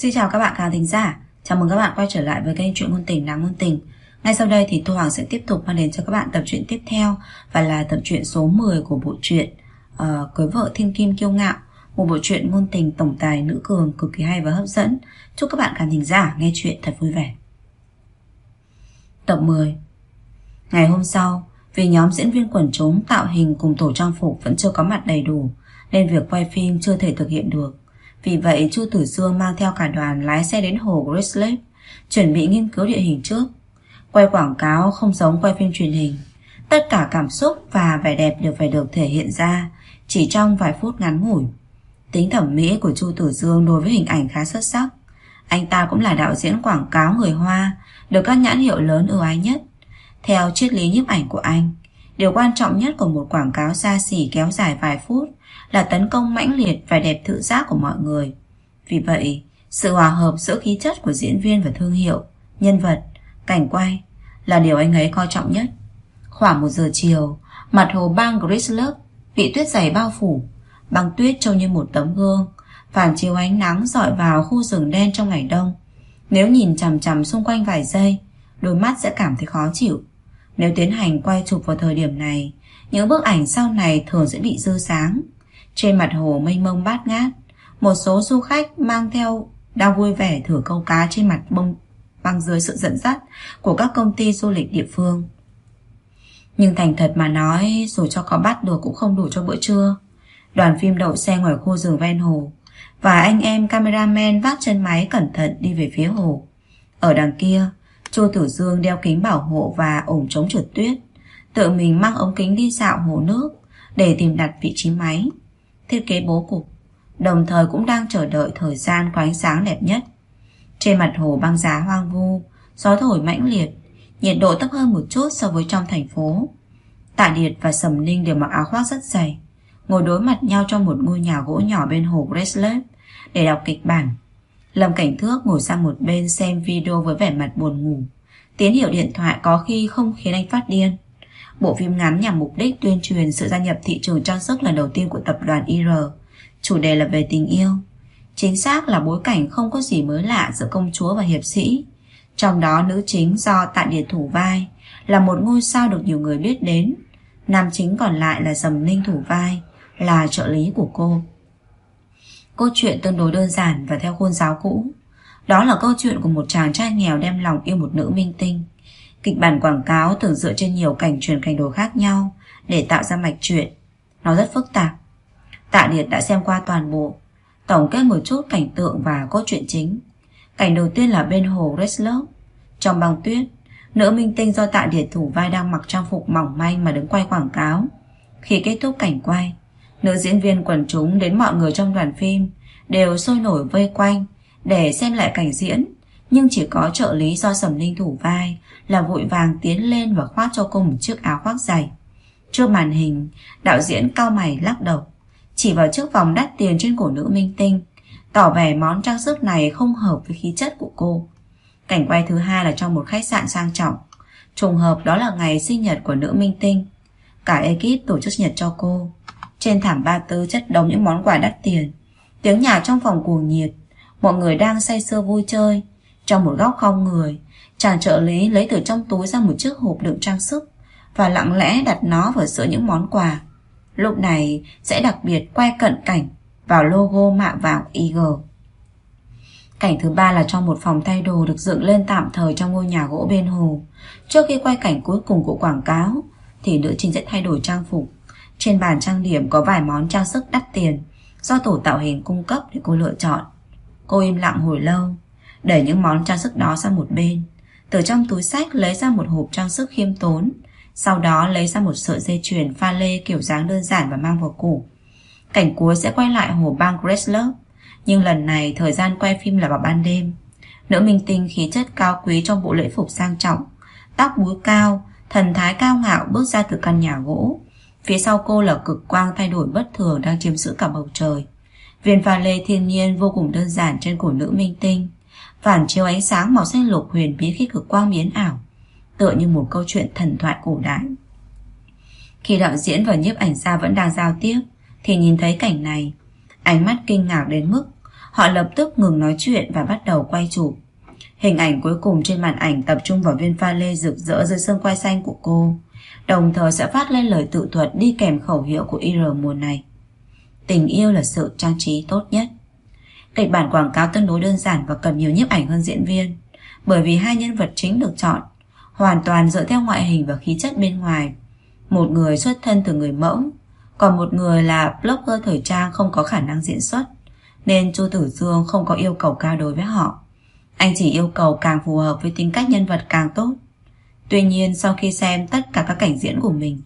Xin chào các bạn khán thính giả. Chào mừng các bạn quay trở lại với kênh truyện ngôn tình đáng ngôn tình. Ngay sau đây thì Thu Hoàng sẽ tiếp tục mang đến cho các bạn tập truyện tiếp theo Và là tập truyện số 10 của bộ truyện uh, Cưới vợ thiên kim kiêu ngạo Một bộ truyện ngôn tình tổng tài nữ cường cực kỳ hay và hấp dẫn. Chúc các bạn khán thính giả nghe chuyện thật vui vẻ. Tập 10 Ngày hôm sau Vì nhóm diễn viên quần chúng tạo hình cùng tổ trang phục vẫn chưa có mặt đầy đủ Nên việc quay phim chưa thể thực hiện được vì vậy Chu Tử Dương mang theo cả đoàn lái xe đến hồ Grace chuẩn bị nghiên cứu địa hình trước. Quay quảng cáo không giống quay phim truyền hình. Tất cả cảm xúc và vẻ đẹp đều phải được thể hiện ra chỉ trong vài phút ngắn ngủi. Tính thẩm mỹ của Chu Tử Dương đối với hình ảnh khá xuất sắc. Anh ta cũng là đạo diễn quảng cáo người Hoa, được các nhãn hiệu lớn ưu ái nhất. Theo triết lý nhiếp ảnh của anh, điều quan trọng nhất của một quảng cáo xa xỉ kéo dài vài phút là tấn công mãnh liệt và đẹp tự giác của mọi người. Vì vậy, sự hòa hợp giữa khí chất của diễn viên và thương hiệu, nhân vật, cảnh quay là điều anh ấy coi trọng nhất. Khoảng một giờ chiều, mặt hồ bang Grislop bị tuyết dày bao phủ, băng tuyết trông như một tấm gương, phản chiếu ánh nắng dọi vào khu rừng đen trong ngày đông. Nếu nhìn chằm chằm xung quanh vài giây, đôi mắt sẽ cảm thấy khó chịu. Nếu tiến hành quay chụp vào thời điểm này, những bức ảnh sau này thường sẽ bị dư sáng. Trên mặt hồ mênh mông bát ngát, Một số du khách mang theo Đang vui vẻ thử câu cá trên mặt bông, Băng dưới sự dẫn dắt Của các công ty du lịch địa phương. Nhưng thành thật mà nói, Dù cho có bắt được cũng không đủ cho bữa trưa. Đoàn phim đậu xe ngoài khu rừng ven hồ Và anh em cameraman vác chân máy cẩn thận đi về phía hồ. Ở đằng kia, Chu Tử Dương đeo kính bảo hộ và ủng chống trượt tuyết, Tự mình mang ống kính đi dạo hồ nước Để tìm đặt vị trí máy thiết kế bố cục, đồng thời cũng đang chờ đợi thời gian có ánh sáng đẹp nhất. Trên mặt hồ băng giá hoang vu, gió thổi mãnh liệt, nhiệt độ thấp hơn một chút so với trong thành phố. Tạ Điệt và Sầm Ninh đều mặc áo khoác rất dày, ngồi đối mặt nhau trong một ngôi nhà gỗ nhỏ bên hồ Graceland để đọc kịch bản. Lâm Cảnh Thước ngồi sang một bên xem video với vẻ mặt buồn ngủ. Tín hiệu điện thoại có khi không khiến anh phát điên. Bộ phim ngắn nhằm mục đích tuyên truyền sự gia nhập thị trường trang sức lần đầu tiên của tập đoàn IR. Chủ đề là về tình yêu. Chính xác là bối cảnh không có gì mới lạ giữa công chúa và hiệp sĩ. Trong đó nữ chính do Tạ Điệt thủ vai là một ngôi sao được nhiều người biết đến. Nam chính còn lại là Dầm Ninh thủ vai, là trợ lý của cô. Câu chuyện tương đối đơn giản và theo khuôn giáo cũ. Đó là câu chuyện của một chàng trai nghèo đem lòng yêu một nữ minh tinh. Kịch bản quảng cáo thường dựa trên nhiều cảnh truyền cảnh đồ khác nhau để tạo ra mạch truyện. Nó rất phức tạp. Tạ Điệt đã xem qua toàn bộ, tổng kết một chút cảnh tượng và cốt truyện chính. Cảnh đầu tiên là bên hồ Reslop. Trong băng tuyết, nữ minh tinh do Tạ Điệt thủ vai đang mặc trang phục mỏng manh mà đứng quay quảng cáo. Khi kết thúc cảnh quay, nữ diễn viên quần chúng đến mọi người trong đoàn phim đều sôi nổi vây quanh để xem lại cảnh diễn nhưng chỉ có trợ lý do Sầm Linh thủ vai là vội vàng tiến lên và khoác cho cô một chiếc áo khoác dày. Trước màn hình, đạo diễn cao mày lắc đầu, chỉ vào chiếc vòng đắt tiền trên cổ nữ minh tinh, tỏ vẻ món trang sức này không hợp với khí chất của cô. Cảnh quay thứ hai là trong một khách sạn sang trọng. Trùng hợp đó là ngày sinh nhật của nữ minh tinh. Cả ekip tổ chức nhật cho cô. Trên thảm ba tư chất đống những món quà đắt tiền. Tiếng nhạc trong phòng cuồng nhiệt. Mọi người đang say sưa vui chơi. Trong một góc không người Chàng trợ lý lấy từ trong túi ra một chiếc hộp đựng trang sức Và lặng lẽ đặt nó vào giữa những món quà Lúc này sẽ đặc biệt quay cận cảnh Vào logo mạ vàng eagle. Cảnh thứ ba là trong một phòng thay đồ được dựng lên tạm thời trong ngôi nhà gỗ bên hồ. Trước khi quay cảnh cuối cùng của quảng cáo, thì nữ chính sẽ thay đổi trang phục. Trên bàn trang điểm có vài món trang sức đắt tiền, do tổ tạo hình cung cấp để cô lựa chọn. Cô im lặng hồi lâu, Đẩy những món trang sức đó sang một bên. Từ trong túi sách lấy ra một hộp trang sức khiêm tốn. Sau đó lấy ra một sợi dây chuyền pha lê kiểu dáng đơn giản và mang vào cổ Cảnh cuối sẽ quay lại hồ bang Gressler Nhưng lần này thời gian quay phim là vào ban đêm. Nữ minh tinh khí chất cao quý trong bộ lễ phục sang trọng. Tóc búi cao, Thần thái cao ngạo bước ra từ căn nhà gỗ. Phía sau cô là cực quang thay đổi bất thường đang chiếm giữ cả bầu trời. Viên pha lê thiên nhiên vô cùng đơn giản trên cổ nữ minh tinh phản chiếu ánh sáng màu xanh lục huyền bí khi cực quang biến ảo, tựa như một câu chuyện thần thoại cổ đại. Khi đạo diễn và nhiếp ảnh gia vẫn đang giao tiếp, thì nhìn thấy cảnh này, ánh mắt kinh ngạc đến mức Họ lập tức ngừng nói chuyện và bắt đầu quay chụp. Hình ảnh cuối cùng trên màn ảnh tập trung vào viên pha lê rực rỡ dưới xương quai xanh của cô, đồng thời sẽ phát lên lời tự thuật đi kèm khẩu hiệu của IR mùa này. Tình yêu là sự trang trí tốt nhất. Kịch bản quảng cáo tương đối đơn giản và cần nhiều nhiếp ảnh hơn diễn viên, bởi vì hai nhân vật chính được chọn hoàn toàn dựa theo ngoại hình và khí chất bên ngoài. Một người xuất thân từ người mẫu, còn một người là blogger thời trang không có khả năng diễn xuất, nên Chu Tử Dương không có yêu cầu cao đối với họ. Anh chỉ yêu cầu càng phù hợp với tính cách nhân vật càng tốt. Tuy nhiên sau khi xem tất cả các cảnh diễn của mình,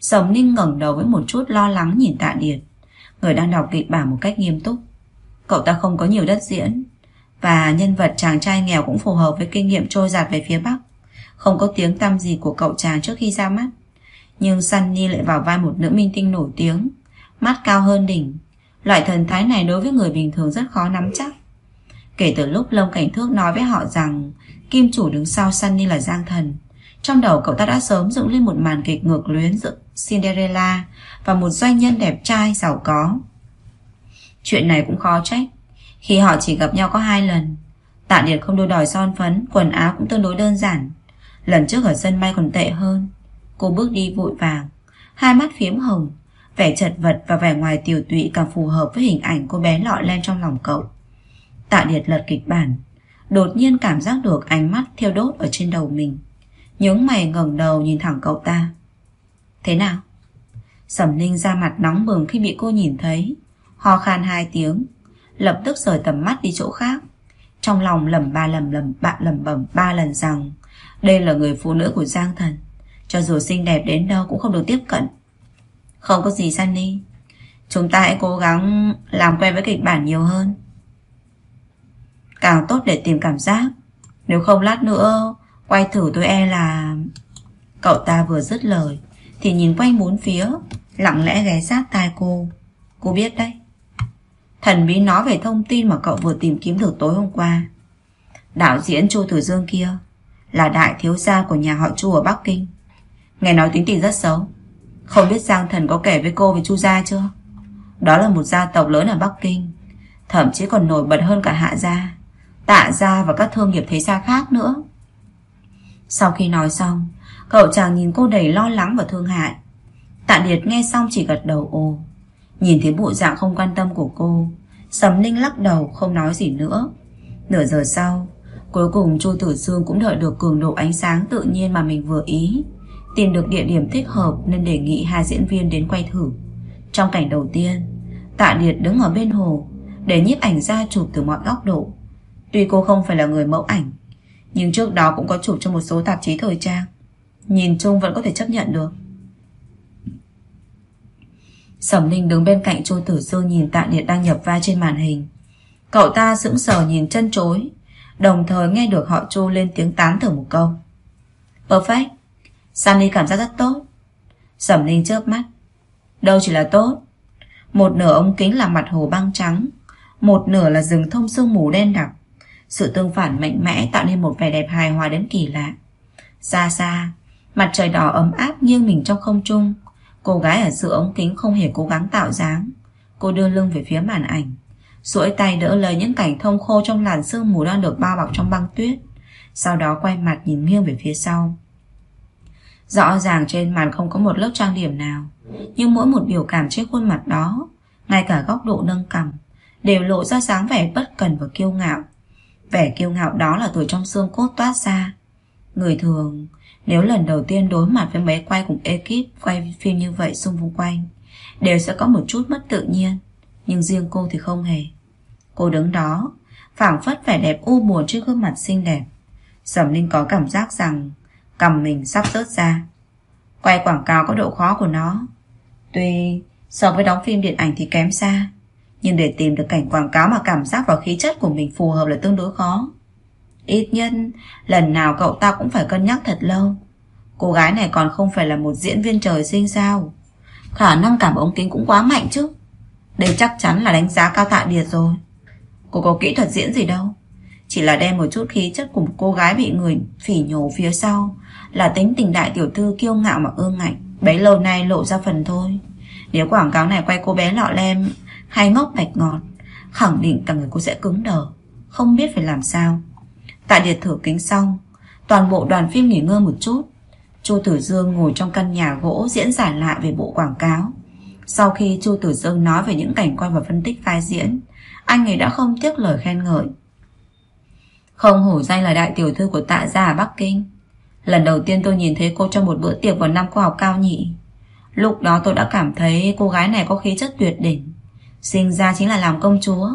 Sầm Ninh ngẩng đầu với một chút lo lắng nhìn Tạ Điệt, người đang đọc kịch bản một cách nghiêm túc. Cậu ta không có nhiều đất diễn, và nhân vật chàng trai nghèo cũng phù hợp với kinh nghiệm trôi giạt về phía Bắc. Không có tiếng tăm gì của cậu chàng trước khi ra mắt. Nhưng Sunny lại vào vai một nữ minh tinh nổi tiếng, mắt cao hơn đỉnh. Loại thần thái này đối với người bình thường rất khó nắm chắc. Kể từ lúc Lâm Cảnh Thước nói với họ rằng Kim chủ đứng sau Sunny là Giang Thần Trong đầu cậu ta đã sớm dựng lên một màn kịch ngược luyến giữa Cinderella Và một doanh nhân đẹp trai giàu có Chuyện này cũng khó trách. Khi họ chỉ gặp nhau có hai lần, Tạ Điệt không đôi đòi son phấn, Quần áo cũng tương đối đơn giản. Lần trước ở sân bay còn tệ hơn. Cô bước đi vội vàng, Hai mắt phiếm hồng, Vẻ chật vật và vẻ ngoài tiểu tụy càng phù hợp với hình ảnh cô bé lọ lên trong lòng cậu. Tạ Điệt lật kịch bản, Đột nhiên cảm giác được ánh mắt thiêu đốt ở trên đầu mình. Nhướng mày ngẩng đầu nhìn thẳng cậu ta. Thế nào? Sẩm Ninh ra mặt nóng bừng khi bị cô nhìn thấy. Ho khan hai tiếng, Lập tức rời tầm mắt đi chỗ khác. Trong lòng lầm ba lầm lầm bạn lầm bầm ba lần rằng, Đây là người phụ nữ của Giang Thần. Cho dù xinh đẹp đến đâu cũng không được tiếp cận. Không có gì Sunny Chúng ta hãy cố gắng làm quen với kịch bản nhiều hơn. Càng tốt để tìm cảm giác. Nếu không lát nữa, Quay thử tôi e là Cậu ta vừa dứt lời, Thì nhìn quanh bốn phía, Lặng lẽ ghé sát tai cô. Cô biết đấy. Thần bí nói về thông tin mà cậu vừa tìm kiếm được tối hôm qua. Đạo diễn Chu Tử Dương kia Là đại thiếu gia của nhà họ Chu ở Bắc Kinh. Nghe nói tính tình rất xấu. Không biết Giang Thần có kể với cô về Chu gia chưa? Đó là một gia tộc lớn ở Bắc Kinh, Thậm chí còn nổi bật hơn cả Hạ gia, Tạ gia và các thương nghiệp thế gia khác nữa. Sau khi nói xong, Cậu chàng nhìn cô đầy lo lắng và thương hại. Tạ Điệt nghe xong chỉ gật đầu ồ. Nhìn thấy bộ dạng không quan tâm của cô, Sầm Ninh lắc đầu, không nói gì nữa. Nửa giờ sau, Cuối cùng Chu Tử Dương cũng đợi được cường độ ánh sáng tự nhiên mà mình vừa ý. Tìm được địa điểm thích hợp Nên đề nghị hai diễn viên đến quay thử. Trong cảnh đầu tiên, Tạ Điệt đứng ở bên hồ Để nhiếp ảnh ra chụp từ mọi góc độ. Tuy cô không phải là người mẫu ảnh, Nhưng trước đó cũng có chụp cho một số tạp chí thời trang. Nhìn chung vẫn có thể chấp nhận được. Sẩm Ninh đứng bên cạnh Chu Tử Sư nhìn Tạ Điệt đang nhập vai trên màn hình. Cậu ta sững sờ nhìn chân chối Đồng thời nghe được họ Chu lên tiếng tán thưởng một câu. Perfect. Sunny cảm giác rất tốt. Sẩm Ninh chớp mắt. Đâu chỉ là tốt. Một nửa ống kính là mặt hồ băng trắng Một nửa là rừng thông sương mù đen đặc. Sự tương phản mạnh mẽ tạo nên một vẻ đẹp hài hòa đến kỳ lạ. Xa xa, mặt trời đỏ ấm áp nghiêng mình trong không trung. Cô gái ở giữa ống kính không hề cố gắng tạo dáng. Cô đưa lưng về phía màn ảnh. duỗi tay đỡ lấy những cảnh thông khô trong làn sương mù đang được bao bọc trong băng tuyết. Sau đó quay mặt nhìn nghiêng về phía sau. Rõ ràng trên màn không có một lớp trang điểm nào. Nhưng mỗi một biểu cảm trên khuôn mặt đó, ngay cả góc độ nâng cằm, đều lộ ra dáng vẻ bất cần và kiêu ngạo. Vẻ kiêu ngạo đó là từ trong xương cốt toát ra Người thường nếu lần đầu tiên đối mặt với máy quay cùng ekip Quay phim như vậy xung vung quanh, Đều sẽ có một chút mất tự nhiên, Nhưng riêng cô thì không hề. Cô đứng đó, phảng phất vẻ đẹp u buồn trước gương mặt xinh đẹp. Sầm Linh có cảm giác rằng Cầm mình sắp rớt ra. Quay quảng cáo có độ khó của nó. Tuy so với đóng phim điện ảnh thì kém xa, nhưng để tìm được cảnh quảng cáo mà cảm giác và khí chất của mình phù hợp là tương đối khó. Ít nhất, lần nào cậu ta cũng phải cân nhắc thật lâu. Cô gái này còn không phải là một diễn viên trời sinh sao. Khả năng cảm ống kính cũng quá mạnh chứ. Đây chắc chắn là đánh giá cao tạ điệt rồi. Cô có kỹ thuật diễn gì đâu. Chỉ là đem một chút khí chất của một cô gái bị người phỉ nhổ phía sau. Là tính tình đại tiểu thư kiêu ngạo mà ương ngạnh. Bấy lâu nay lộ ra phần thôi. Nếu quảng cáo này quay cô bé lọ lem hay ngốc bạch ngọt Khẳng định cả người cô sẽ cứng đờ Không biết phải làm sao Tại điệt thử kính xong Toàn bộ đoàn phim nghỉ ngơi một chút Chu Tử Dương ngồi trong căn nhà gỗ diễn giải lại về bộ quảng cáo. Sau khi Chu Tử Dương nói về những cảnh quay và phân tích vai diễn, anh ấy đã không tiếc lời khen ngợi. Không hổ danh là đại tiểu thư của tạ gia ở Bắc Kinh. Lần đầu tiên tôi nhìn thấy cô trong một bữa tiệc vào năm cô học cao nhị. Lúc đó tôi đã cảm thấy cô gái này có khí chất tuyệt đỉnh. Sinh ra chính là làm công chúa.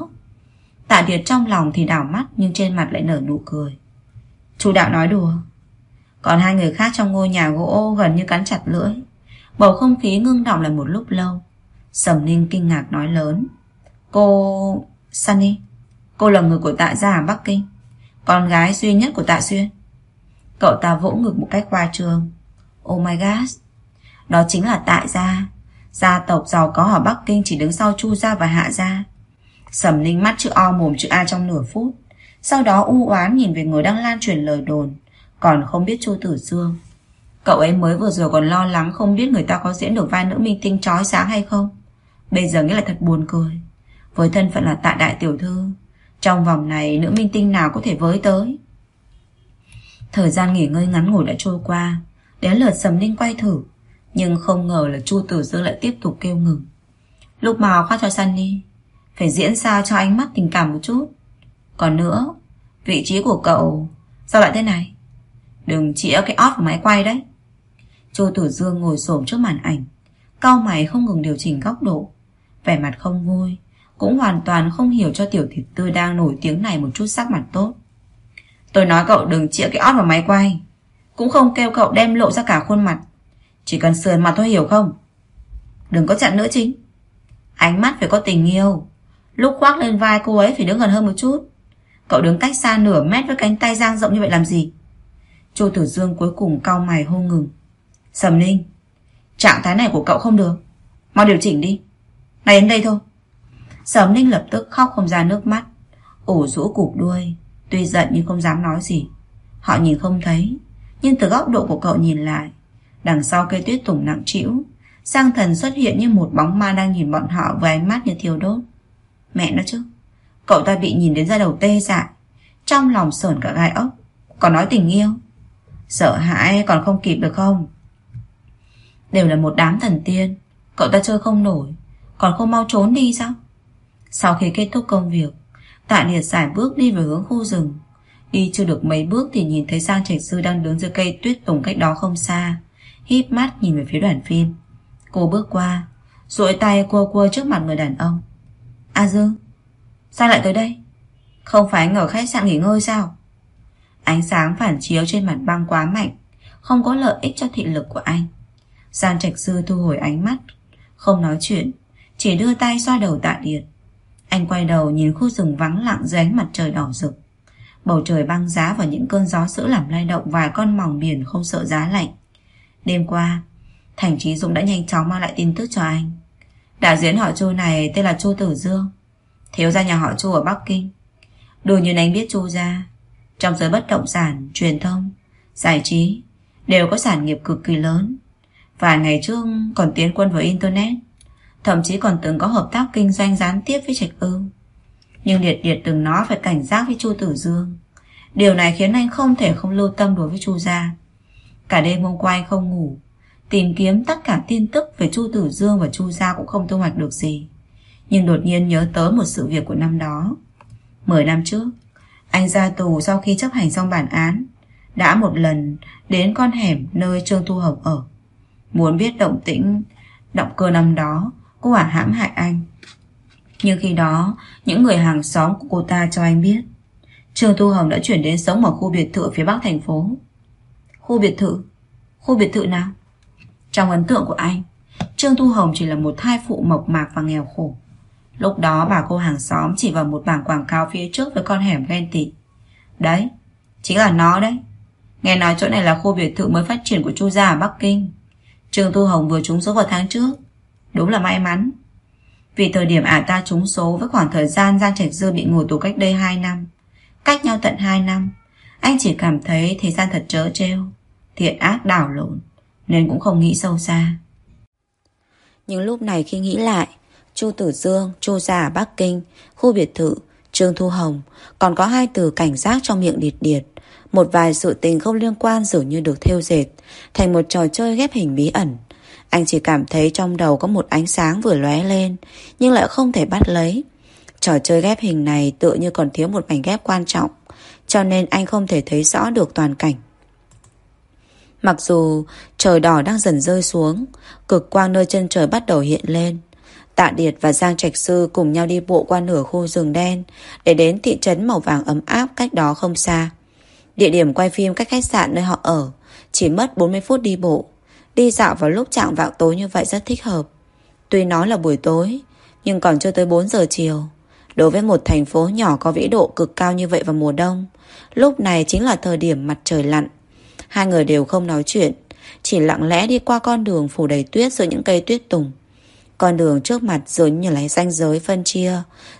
Tạ Điệt trong lòng thì đảo mắt nhưng trên mặt lại nở nụ cười. Chú đạo nói đùa. Còn hai người khác trong ngôi nhà gỗ gần như cắn chặt lưỡi. Bầu không khí ngưng động lại một lúc lâu. Sầm Ninh kinh ngạc nói lớn. Cô... Sunny, cô là người của tạ gia ở Bắc Kinh. Con gái duy nhất của tạ Xuyên. Cậu ta vỗ ngực một cách qua trường Oh my god. Đó chính là tạ gia. Gia tộc giàu có ở Bắc Kinh chỉ đứng sau Chu gia và Hạ gia. Sầm Ninh mắt chữ O, mồm chữ A trong nửa phút. Sau đó u oán nhìn về người đang lan truyền lời đồn. Còn không biết Chu Tử Dương. Cậu ấy mới vừa rồi còn lo lắng Không biết người ta có diễn được vai nữ minh tinh trói sáng hay không. Bây giờ nghĩ là thật buồn cười. Với thân phận là tạ đại tiểu thư, Trong vòng này nữ minh tinh nào có thể với tới? Thời gian nghỉ ngơi ngắn ngủi đã trôi qua, Đến lượt Sầm Ninh quay thử, Nhưng không ngờ là Chu Tử Dương lại tiếp tục kêu ngừng. Lúc mà khoác cho Sunny phải diễn sao cho ánh mắt tình cảm một chút. Còn nữa, Vị trí của cậu Sao lại thế này? Đừng chĩa cái ót của máy quay đấy. Chu Tử Dương ngồi xổm trước màn ảnh Cao mày không ngừng điều chỉnh góc độ. Vẻ mặt không vui, Cũng hoàn toàn không hiểu cho tiểu thịt tươi đang nổi tiếng này một chút sắc mặt tốt. Tôi nói cậu đừng chĩa cái ót vào máy quay, Cũng không kêu cậu đem lộ ra cả khuôn mặt. Chỉ cần sườn mặt thôi hiểu không? Đừng có chặn nữa chính. Ánh mắt phải có tình yêu. Lúc khoác lên vai cô ấy phải đứng gần hơn một chút Cậu đứng cách xa nửa mét với cánh tay giang rộng như vậy làm gì Chu Tử Dương cuối cùng cau mày hô ngừng. Sầm Ninh, trạng thái này của cậu không được. Mau điều chỉnh đi. Này đến đây thôi. Sầm Ninh lập tức khóc không ra nước mắt. Ủ rũ cụp đuôi. Tuy giận nhưng không dám nói gì. Họ nhìn không thấy. Nhưng từ góc độ của cậu nhìn lại. Đằng sau cây tuyết tùng nặng trĩu Sang thần xuất hiện như một bóng ma đang nhìn bọn họ với ánh mắt như thiêu đốt. Mẹ nó chứ. Cậu ta bị nhìn đến ra đầu tê dại. Trong lòng sờn cả gai ốc. Còn nói tình yêu. Sợ hãi còn không kịp được không Đều là một đám thần tiên, Cậu ta chơi không nổi, Còn không mau trốn đi sao Sau khi kết thúc công việc, Tạ Liệt giải bước đi về hướng khu rừng Đi chưa được mấy bước thì nhìn thấy Giang Trạch Sư đang đứng dưới cây tuyết tùng cách đó không xa, híp mắt nhìn về phía đoàn phim Cô bước qua, duỗi tay cua cua trước mặt người đàn ông À A Dương Sao lại tới đây? Không phải anh ở khách sạn nghỉ ngơi sao? Ánh sáng phản chiếu trên mặt băng quá mạnh, Không có lợi ích cho thị lực của anh. Giang Trạch Sư thu hồi ánh mắt, Không nói chuyện, Chỉ đưa tay xoa đầu tạ điện. Anh quay đầu nhìn khu rừng vắng lặng dưới ánh mặt trời đỏ rực. Bầu trời băng giá và những cơn gió sữa làm lay động vài con mỏng biển không sợ giá lạnh. Đêm qua, Thành Trí Dũng đã nhanh chóng mang lại tin tức cho anh. Đạo diễn họ Chu này tên là Chu Tử Dương Thiếu gia nhà họ Chu ở Bắc Kinh Đương như anh biết Chu ra trong giới bất động sản, truyền thông, giải trí đều có sản nghiệp cực kỳ lớn. Vài ngày trước còn tiến quân vào Internet, thậm chí còn từng có hợp tác kinh doanh gián tiếp với Trạch Ư. Nhưng Điệt Điệt từng nói phải cảnh giác với Chu Tử Dương. Điều này khiến anh không thể không lưu tâm đối với Chu gia. Cả đêm hôm qua anh không ngủ, tìm kiếm tất cả tin tức về Chu Tử Dương và Chu gia cũng không thu hoạch được gì. Nhưng đột nhiên nhớ tới một sự việc của năm đó. Mười năm trước, anh ra tù sau khi chấp hành xong bản án Đã một lần đến con hẻm nơi Trương Thu Hồng ở. Muốn biết động tĩnh Động cơ năm đó Cô ả hãm hại anh. Nhưng khi đó Những người hàng xóm của cô ta cho anh biết Trương Thu Hồng đã chuyển đến sống ở khu biệt thự phía bắc thành phố. Khu biệt thự? Khu biệt thự nào? Trong ấn tượng của anh Trương Thu Hồng chỉ là một thai phụ mộc mạc và nghèo khổ Lúc đó bà cô hàng xóm chỉ vào một bảng quảng cáo phía trước với con hẻm ghen tị. Đấy, chính là nó đấy. Nghe nói chỗ này là khu biệt thự mới phát triển của Chu gia ở Bắc Kinh. Trương thu Hồng vừa trúng số vào tháng trước. Đúng là may mắn. Vì thời điểm ả ta trúng số với khoảng thời gian Giang Trạch Dư bị ngồi tù cách đây 2 năm. Cách nhau tận 2 năm. Anh chỉ cảm thấy thế gian thật trớ trêu. Thiện ác đảo lộn. Nên cũng không nghĩ sâu xa. Những lúc này khi nghĩ lại Chu Tử Dương, Chu Gia Bắc Kinh, khu biệt thự, Trương Thu Hồng, còn có hai từ cảnh giác trong miệng điệt điệt. Một vài sự tình không liên quan dường như được thêu dệt, thành một trò chơi ghép hình bí ẩn. Anh chỉ cảm thấy trong đầu có một ánh sáng vừa lóe lên, nhưng lại không thể bắt lấy. Trò chơi ghép hình này tựa như còn thiếu một mảnh ghép quan trọng, cho nên anh không thể thấy rõ được toàn cảnh. Mặc dù trời đỏ đang dần rơi xuống, cực quang nơi chân trời bắt đầu hiện lên. Tạ Điệt và Giang Trạch Sư cùng nhau đi bộ qua nửa khu rừng đen để đến thị trấn màu vàng ấm áp cách đó không xa. Địa điểm quay phim cách khách sạn nơi họ ở chỉ mất 40 phút đi bộ. Đi dạo vào lúc trạng vạng tối như vậy rất thích hợp. Tuy nói là buổi tối, nhưng còn chưa tới 4 giờ chiều. Đối với một thành phố nhỏ có vĩ độ cực cao như vậy vào mùa đông, lúc này chính là thời điểm mặt trời lặn. Hai người đều không nói chuyện, chỉ lặng lẽ đi qua con đường phủ đầy tuyết giữa những cây tuyết tùng. Con đường trước mặt dường như lấy ranh giới phân chia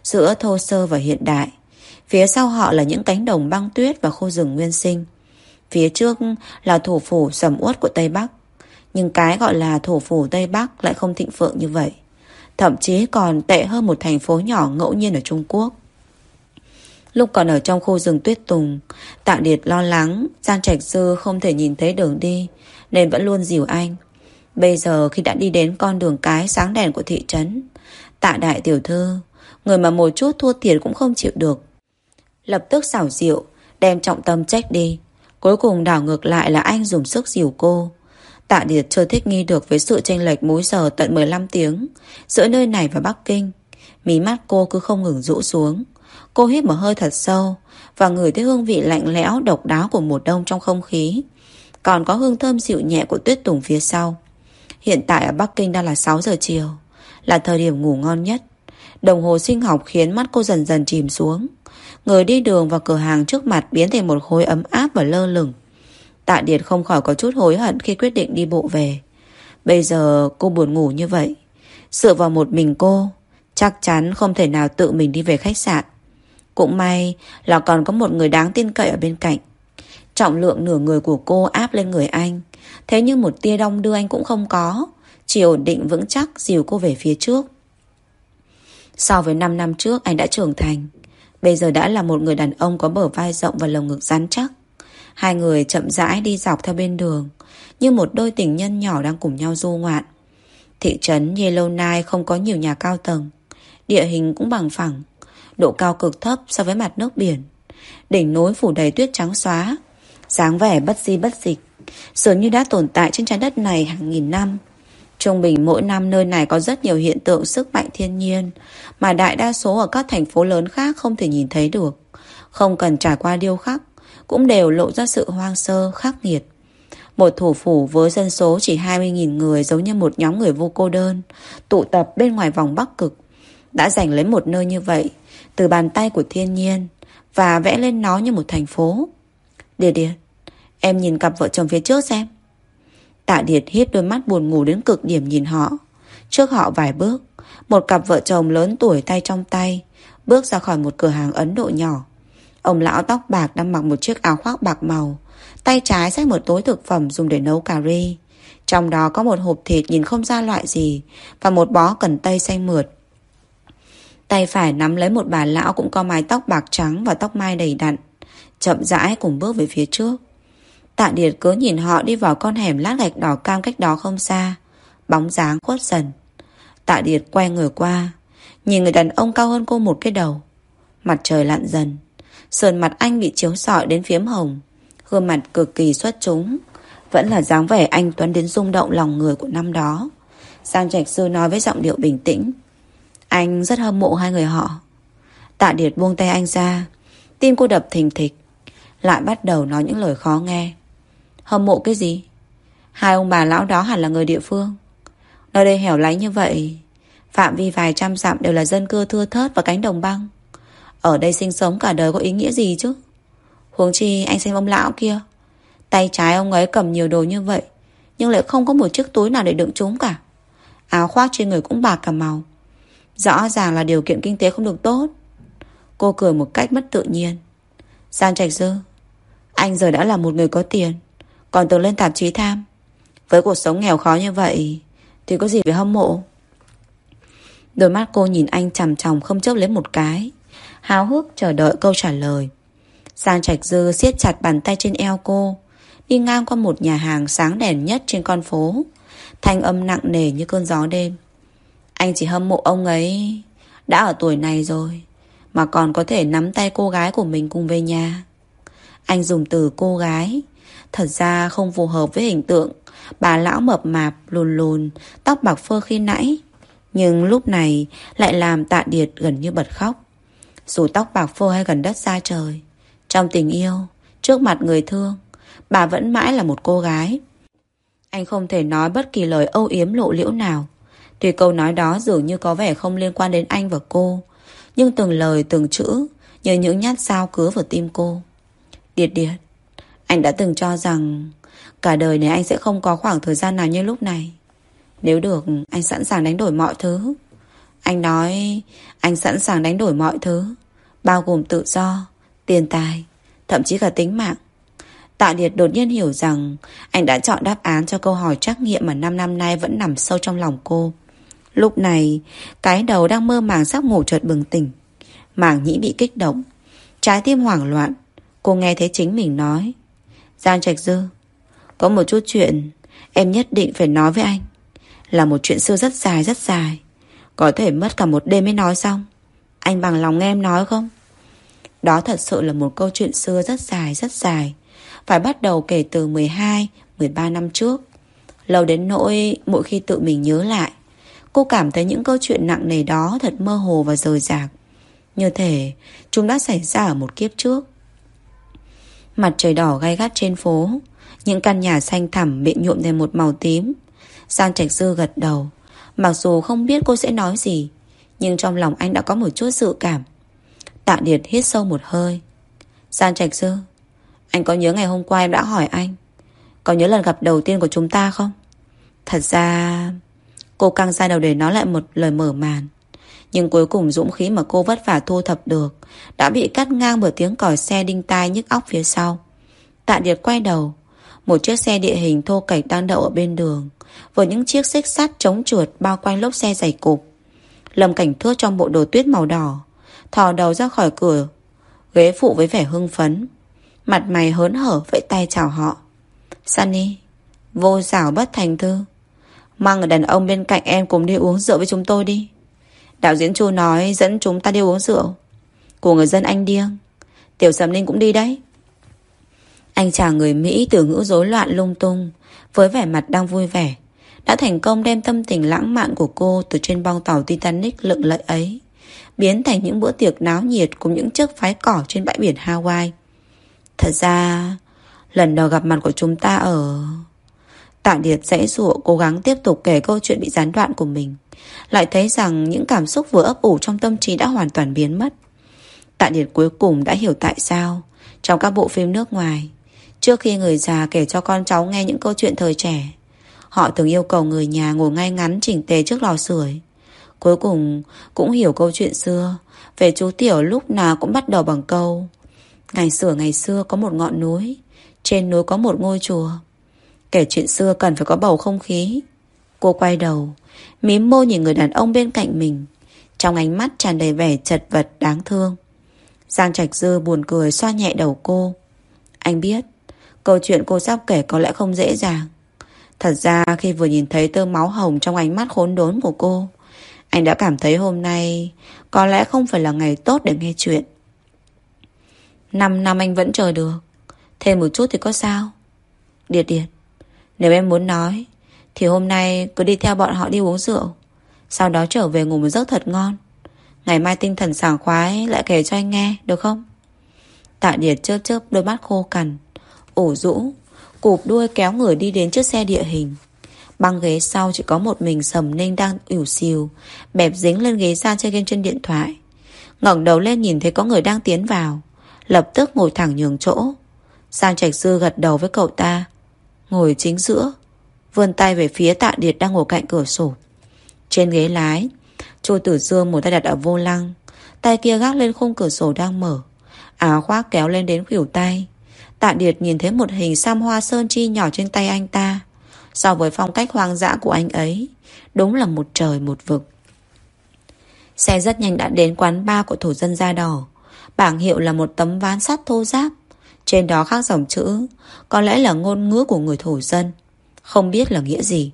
giữa thô sơ và hiện đại. Phía sau họ là những cánh đồng băng tuyết và khu rừng nguyên sinh. Phía trước là thủ phủ sầm uất của Tây Bắc. Nhưng cái gọi là thủ phủ Tây Bắc lại không thịnh phượng như vậy. Thậm chí còn tệ hơn một thành phố nhỏ ngẫu nhiên ở Trung Quốc. Lúc còn ở trong khu rừng tuyết tùng, Tạ Điệt lo lắng Giang Trạch Sư không thể nhìn thấy đường đi nên vẫn luôn dìu anh. Bây giờ khi đã đi đến con đường cái sáng đèn của thị trấn, Tạ Đại Tiểu Thư, người mà một chút thua tiền cũng không chịu được. Lập tức xảo diệu, đem trọng tâm trách đi. Cuối cùng đảo ngược lại là anh dùng sức dìu cô. Tạ Điệt chưa thích nghi được với sự chênh lệch múi giờ tận 15 tiếng giữa nơi này và Bắc Kinh. Mí mắt cô cứ không ngừng rũ xuống. Cô hít một hơi thật sâu và ngửi thấy hương vị lạnh lẽo độc đáo của mùa đông trong không khí. Còn có hương thơm dịu nhẹ của tuyết tùng phía sau. Hiện tại ở Bắc Kinh đang là 6 giờ chiều, là thời điểm ngủ ngon nhất. Đồng hồ sinh học khiến mắt cô dần dần chìm xuống. Người đi đường và cửa hàng trước mặt biến thành một khối ấm áp và lơ lửng. Tạ Điệt không khỏi có chút hối hận khi quyết định đi bộ về. Bây giờ cô buồn ngủ như vậy. Dựa vào một mình cô, chắc chắn không thể nào tự mình đi về khách sạn. Cũng may là còn có một người đáng tin cậy ở bên cạnh. Trọng lượng nửa người của cô áp lên người anh. Thế nhưng một tia đong đưa anh cũng không có. Chỉ ổn định vững chắc dìu cô về phía trước. So với 5 năm trước anh đã trưởng thành. Bây giờ đã là một người đàn ông có bờ vai rộng và lồng ngực rắn chắc. Hai người chậm rãi đi dọc theo bên đường, như một đôi tình nhân nhỏ đang cùng nhau du ngoạn. Thị trấn Yellowknife không có nhiều nhà cao tầng. Địa hình cũng bằng phẳng. Độ cao cực thấp so với mặt nước biển. Đỉnh núi phủ đầy tuyết trắng xóa. dáng vẻ bất di bất dịch. Dường như đã tồn tại trên trái đất này hàng nghìn năm. Trung bình mỗi năm nơi này có rất nhiều hiện tượng sức mạnh thiên nhiên mà đại đa số ở các thành phố lớn khác không thể nhìn thấy được. Không cần trải qua điêu khắc, cũng đều lộ ra sự hoang sơ, khắc nghiệt. Một thủ phủ với dân số chỉ 20.000 người giống như một nhóm người vô cô đơn, tụ tập bên ngoài vòng Bắc Cực. Đã giành lấy một nơi như vậy, từ bàn tay của thiên nhiên, và vẽ lên nó như một thành phố. Điệt điệt, em nhìn cặp vợ chồng phía trước xem. Tạ Điệt hiếp đôi mắt buồn ngủ đến cực điểm nhìn họ. Trước họ vài bước, một cặp vợ chồng lớn tuổi tay trong tay, bước ra khỏi một cửa hàng Ấn Độ nhỏ. Ông lão tóc bạc đang mặc một chiếc áo khoác bạc màu, tay trái xách một túi thực phẩm dùng để nấu cà ri. Trong đó có một hộp thịt nhìn không ra loại gì và một bó cần tây xanh mượt. Tay phải nắm lấy một bà lão cũng có mái tóc bạc trắng và tóc mai đầy đặn. Chậm rãi cùng bước về phía trước. Tạ Điệt cứ nhìn họ đi vào con hẻm lát gạch đỏ cam cách đó không xa. Bóng dáng khuất dần. Tạ Điệt quay người qua. Nhìn người đàn ông cao hơn cô một cái đầu. Mặt trời lặn dần. Sườn mặt anh bị chiếu sọi đến phiếm hồng. Gương mặt cực kỳ xuất chúng. Vẫn là dáng vẻ anh Tuấn đến rung động lòng người của năm đó. Giang Trạch Sư nói với giọng điệu bình tĩnh. Anh rất hâm mộ hai người họ. Tạ Điệt buông tay anh ra. Tim cô đập thình thịch. Lại bắt đầu nói những lời khó nghe. Hâm mộ cái gì? Hai ông bà lão đó hẳn là người địa phương. Nơi đây hẻo lánh như vậy, phạm vi vài trăm dặm đều là dân cư thưa thớt và cánh đồng băng. Ở đây sinh sống cả đời có ý nghĩa gì chứ? Huống chi anh xem ông lão kia. Tay trái ông ấy cầm nhiều đồ như vậy, nhưng lại không có một chiếc túi nào để đựng chúng cả. Áo khoác trên người cũng bạc cả màu. Rõ ràng là điều kiện kinh tế không được tốt. Cô cười một cách mất tự nhiên. Giang Trạch Dư, anh giờ đã là một người có tiền. Còn từng lên tạp chí tham Với cuộc sống nghèo khó như vậy Thì có gì phải hâm mộ Đôi mắt cô nhìn anh chằm chòng không chớp lấy một cái Háo hức chờ đợi câu trả lời Giang Trạch Dư siết chặt bàn tay trên eo cô Đi ngang qua một nhà hàng sáng đèn nhất trên con phố Thanh âm nặng nề như cơn gió đêm anh chỉ hâm mộ ông ấy. Đã ở tuổi này rồi Mà còn có thể nắm tay cô gái của mình cùng về nhà. Anh dùng từ cô gái. Thật ra không phù hợp với hình tượng. Bà lão mập mạp, lùn lùn Tóc bạc phơ khi nãy. Nhưng lúc này lại làm tạ điệt gần như bật khóc. Dù tóc bạc phơ hay gần đất xa trời Trong tình yêu Trước mặt người thương Bà vẫn mãi là một cô gái. Anh không thể nói bất kỳ lời âu yếm lộ liễu nào. Tuy câu nói đó dường như có vẻ không liên quan đến anh và cô. Nhưng từng lời, từng chữ, Như những nhát sao cứa vào tim cô. Điệt điệt, Anh đã từng cho rằng Cả đời này anh sẽ không có khoảng thời gian nào như lúc này. Nếu được, Anh sẵn sàng đánh đổi mọi thứ. Anh nói, Anh sẵn sàng đánh đổi mọi thứ, Bao gồm tự do, Tiền tài, Thậm chí cả tính mạng. Tạ Điệt đột nhiên hiểu rằng anh đã chọn đáp án cho câu hỏi trắc nghiệm mà 5 năm nay vẫn nằm sâu trong lòng cô. Lúc này, cái đầu đang mơ màng sắp ngủ chợt bừng tỉnh. Màng nhĩ bị kích động. Trái tim hoảng loạn. Cô nghe thấy chính mình nói. Giang Trạch Dư, có một chút chuyện em nhất định phải nói với anh. Là một chuyện xưa rất dài rất dài. Có thể mất cả một đêm mới nói xong. Anh bằng lòng nghe em nói không? Đó thật sự là một câu chuyện xưa rất dài rất dài phải bắt đầu kể từ 12, 13 năm trước. Lâu đến nỗi mỗi khi tự mình nhớ lại, cô cảm thấy những câu chuyện nặng nề đó thật mơ hồ và rời rạc. Như thể chúng đã xảy ra ở một kiếp trước. Mặt trời đỏ gai gắt trên phố, những căn nhà xanh thẳm bị nhuộm thành một màu tím. Giang Trạch Dư gật đầu, mặc dù không biết cô sẽ nói gì, nhưng trong lòng anh đã có một chút dự cảm. Tạ Điệt hít sâu một hơi. Giang Trạch Dư, anh có nhớ ngày hôm qua em đã hỏi anh Có nhớ lần gặp đầu tiên của chúng ta không? Thật ra Cô căng ra đầu để nói lại một lời mở màn. Nhưng cuối cùng dũng khí mà cô vất vả thu thập được Đã bị cắt ngang bởi tiếng còi xe đinh tai nhức óc phía sau. Tạ Điệt quay đầu. Một chiếc xe địa hình thô cạch đang đậu ở bên đường, Với những chiếc xích sắt chống trượt bao quanh lốp xe dày cục. Lâm cảnh thước trong bộ đồ tuyết màu đỏ, Thò đầu ra khỏi cửa, Ghế phụ với vẻ hưng phấn. Mặt mày hớn hở vẫy tay chào họ. Sunny, Vô xảo bất thành thư. Mang người đàn ông bên cạnh em cùng đi uống rượu với chúng tôi đi. Đạo diễn Chu nói, dẫn chúng ta đi uống rượu. Của người dân Anh Điêng Tiểu Sầm Ninh cũng đi đấy. Anh chàng người Mỹ từ ngữ rối loạn lung tung, Với vẻ mặt đang vui vẻ, Đã thành công đem tâm tình lãng mạn của cô Từ trên bong tàu Titanic lựng lợi ấy, Biến thành những bữa tiệc náo nhiệt Cùng những chiếc phái cỏ trên bãi biển Hawaii. Thật ra, Lần đầu gặp mặt của chúng ta ở Tạ Điệp dãy dụa, cố gắng tiếp tục kể câu chuyện bị gián đoạn của mình. Lại thấy rằng những cảm xúc vừa ấp ủ trong tâm trí đã hoàn toàn biến mất. Tạ Điệp cuối cùng đã hiểu tại sao. Trong các bộ phim nước ngoài, Trước khi người già kể cho con cháu nghe những câu chuyện thời trẻ, Họ thường yêu cầu người nhà ngồi ngay ngắn chỉnh tề trước lò sưởi. Cuối cùng cũng hiểu câu chuyện xưa, Về chú Tiểu lúc nào cũng bắt đầu bằng câu, Ngày xưa ngày xưa có một ngọn núi, Trên núi có một ngôi chùa Kể chuyện xưa cần phải có bầu không khí. Cô quay đầu Mím môi nhìn người đàn ông bên cạnh mình. Trong ánh mắt tràn đầy vẻ chật vật, đáng thương. Giang Trạch Dư buồn cười xoa nhẹ đầu cô. Anh biết, Câu chuyện cô sắp kể có lẽ không dễ dàng. Thật ra khi vừa nhìn thấy tơ máu hồng trong ánh mắt khốn đốn của cô, Anh đã cảm thấy hôm nay Có lẽ không phải là ngày tốt để nghe chuyện. Năm năm anh vẫn chờ được. Thêm một chút thì có sao? Điệt điệt. Nếu em muốn nói, Thì hôm nay cứ đi theo bọn họ đi uống rượu. Sau đó trở về ngủ một giấc thật ngon. Ngày mai tinh thần sảng khoái Lại kể cho anh nghe, được không? Tạ Điệt chớp chớp đôi mắt khô cằn, Ủ rũ, Cụp đuôi kéo người đi đến chiếc xe địa hình. Băng ghế sau chỉ có một mình Sầm Ninh đang ỉu xìu, Bẹp dính lên ghế ra chơi game trên điện thoại. Ngẩng đầu lên nhìn thấy có người đang tiến vào, Lập tức ngồi thẳng nhường chỗ. Giang Trạch Dư gật đầu với cậu ta Ngồi chính giữa, Vươn tay về phía tạ điệt đang ngồi cạnh cửa sổ Trên ghế lái, Chu Tử Dương một tay đặt ở vô lăng, Tay kia gác lên khung cửa sổ đang mở, Áo khoác kéo lên đến khuỷu tay Tạ Điệt nhìn thấy một hình xăm hoa sơn chi nhỏ trên tay anh ta So với phong cách hoang dã của anh ấy, Đúng là một trời một vực Xe rất nhanh đã đến quán bar của thổ dân da đỏ. Bảng hiệu là một tấm ván sắt thô giáp. Trên đó khác dòng chữ, có lẽ là ngôn ngữ của người thổ dân. Không biết là nghĩa gì.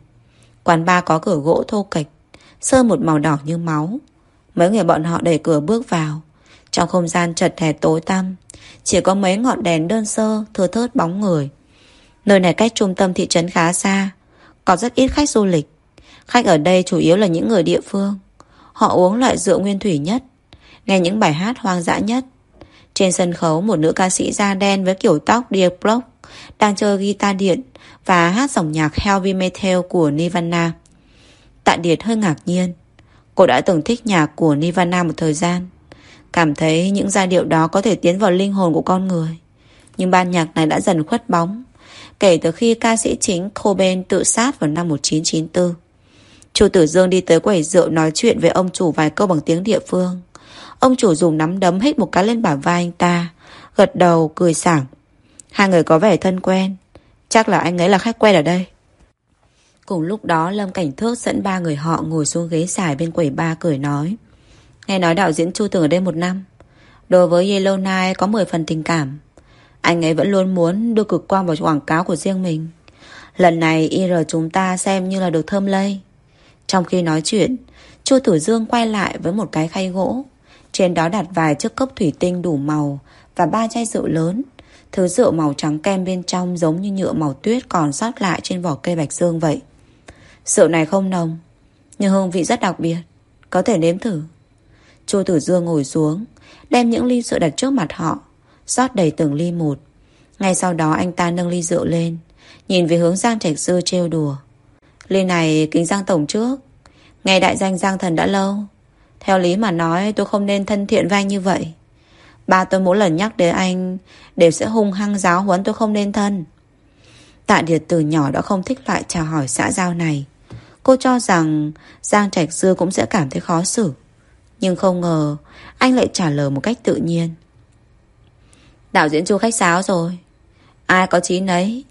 Quán ba có cửa gỗ thô kệch, sơn một màu đỏ như máu. Mấy người bọn họ đẩy cửa bước vào. Trong không gian chật hẹp tối tăm, chỉ có mấy ngọn đèn đơn sơ, thưa thớt bóng người. Nơi này cách trung tâm thị trấn khá xa, có rất ít khách du lịch. Khách ở đây chủ yếu là những người địa phương. Họ uống loại rượu nguyên thủy nhất, nghe những bài hát hoang dã nhất. Trên sân khấu, một nữ ca sĩ da đen với kiểu tóc Dear Block đang chơi guitar điện và hát dòng nhạc heavy metal của Nirvana. Tạ Điệt hơi ngạc nhiên. Cô đã từng thích nhạc của Nirvana một thời gian. Cảm thấy những giai điệu đó có thể tiến vào linh hồn của con người. Nhưng ban nhạc này đã dần khuất bóng, kể từ khi ca sĩ chính Cobain tự sát vào năm 1994. Chu Tử Dương đi tới quầy rượu nói chuyện với ông chủ vài câu bằng tiếng địa phương. Ông chủ dùng nắm đấm hít một cái lên bả vai anh ta, gật đầu, cười sảng. Hai người có vẻ thân quen. Chắc là anh ấy là khách quen ở đây. Cùng lúc đó Lâm Cảnh Thước dẫn ba người họ ngồi xuống ghế xài bên quầy ba cười nói. Nghe nói đạo diễn Chu từng ở đây một năm. Đối với yellow Yellowknife có 10 phần tình cảm. Anh ấy vẫn luôn muốn đưa cực quang vào quảng cáo của riêng mình. Lần này IR chúng ta xem như là được thơm lây. Trong khi nói chuyện, Chu Tử Dương quay lại với một cái khay gỗ. Trên đó đặt vài chiếc cốc thủy tinh đủ màu và ba chai rượu lớn. Thứ rượu màu trắng kem bên trong giống như nhựa màu tuyết còn sót lại trên vỏ cây bạch dương vậy. Rượu này không nồng, nhưng hương vị rất đặc biệt. Có thể nếm thử. Chu Tử Dương ngồi xuống, đem những ly rượu đặt trước mặt họ, rót đầy từng ly một. Ngay sau đó anh ta nâng ly rượu lên, nhìn về hướng Giang Trạch Sư trêu đùa. Ly này kính Giang Tổng trước. Nghe đại danh Giang Thần đã lâu. Theo lý mà nói tôi không nên thân thiện với anh như vậy. Ba tôi mỗi lần nhắc đến anh đều sẽ hung hăng giáo huấn tôi không nên thân. Tạ Điệt từ nhỏ đã không thích loại chào hỏi xã giao này. Cô cho rằng Giang Trạch Dư cũng sẽ cảm thấy khó xử. Nhưng không ngờ anh lại trả lời một cách tự nhiên. Đạo diễn Chu khách sáo rồi. Ai có chí nấy.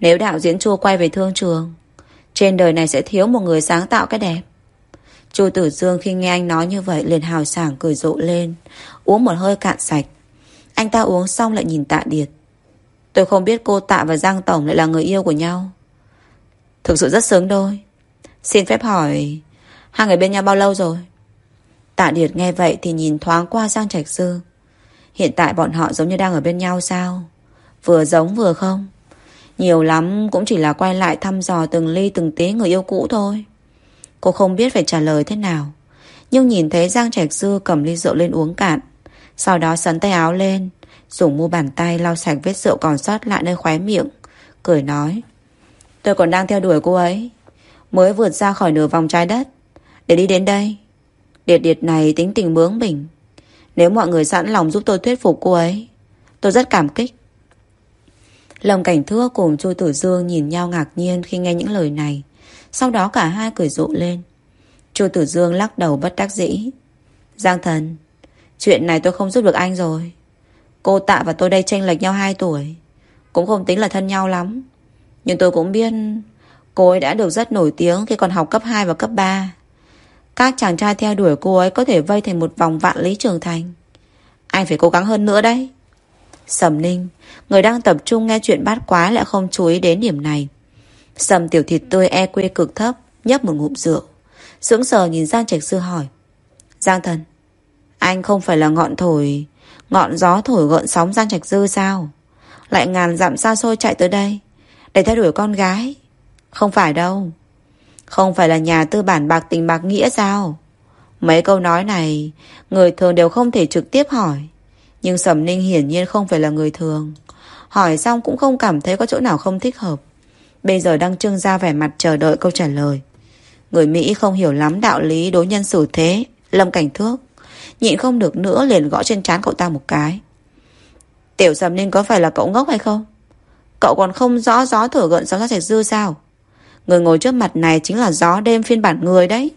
Nếu đạo diễn Chu quay về thương trường, trên đời này sẽ thiếu một người sáng tạo cái đẹp. Chu Tử Dương khi nghe anh nói như vậy liền hào sảng cười rộ lên, uống một hơi cạn sạch. Anh ta uống xong lại nhìn Tạ Điệt. Tôi không biết cô Tạ và Giang Tổng lại là người yêu của nhau. Thực sự rất sướng đôi. Xin phép hỏi, hai người bên nhau bao lâu rồi? Tạ Điệt nghe vậy thì nhìn thoáng qua Giang Trạch Sư. Hiện tại bọn họ giống như đang ở bên nhau sao? Vừa giống vừa không? Nhiều lắm cũng chỉ là quay lại thăm dò từng ly từng tí người yêu cũ thôi. Cô không biết phải trả lời thế nào. Nhưng nhìn thấy Giang Trạch Dư cầm ly rượu lên uống cạn. Sau đó sấn tay áo lên, dùng mu bàn tay lau sạch vết rượu còn sót lại nơi khóe miệng. Cười nói. Tôi còn đang theo đuổi cô ấy. Mới vượt ra khỏi nửa vòng trái đất. Để đi đến đây. Điệt điệt này tính tình bướng bỉnh. Nếu mọi người sẵn lòng giúp tôi thuyết phục cô ấy, tôi rất cảm kích. Lâm Cảnh Thước cùng Chu Tử Dương nhìn nhau ngạc nhiên khi nghe những lời này. Sau đó cả hai cười rộ lên. Chu Tử Dương lắc đầu bất đắc dĩ. Giang thần, chuyện này tôi không giúp được anh rồi. Cô Tạ và tôi đây tranh lệch nhau 2 tuổi. Cũng không tính là thân nhau lắm. Nhưng tôi cũng biết cô ấy đã được rất nổi tiếng khi còn học cấp 2 và cấp 3. Các chàng trai theo đuổi cô ấy có thể vây thành một vòng vạn lý trường thành. Anh phải cố gắng hơn nữa đấy. Sầm Ninh, người đang tập trung nghe chuyện bát quá lại không chú ý đến điểm này. Sầm tiểu thịt tươi e quê cực thấp, nhấp một ngụm rượu. Sững sờ nhìn Giang Trạch Sư hỏi. Giang thần, anh không phải là ngọn thổi, ngọn gió thổi gợn sóng Giang Trạch Dư sao? Lại ngàn dặm xa xôi chạy tới đây, để theo đuổi con gái. Không phải đâu. Không phải là nhà tư bản bạc tình bạc nghĩa sao? Mấy câu nói này, người thường đều không thể trực tiếp hỏi. Nhưng Sầm Ninh hiển nhiên không phải là người thường. Hỏi xong cũng không cảm thấy có chỗ nào không thích hợp. Bây giờ đang trưng ra vẻ mặt chờ đợi câu trả lời. Người Mỹ không hiểu lắm đạo lý đối nhân xử thế, lâm cảnh thước. Nhịn không được nữa liền gõ trên trán cậu ta một cái. Tiểu Sầm Ninh có phải là cậu ngốc hay không? Cậu còn không rõ gió thổi gợn sóng ra sạch dư sao? Người ngồi trước mặt này chính là gió đêm phiên bản người đấy.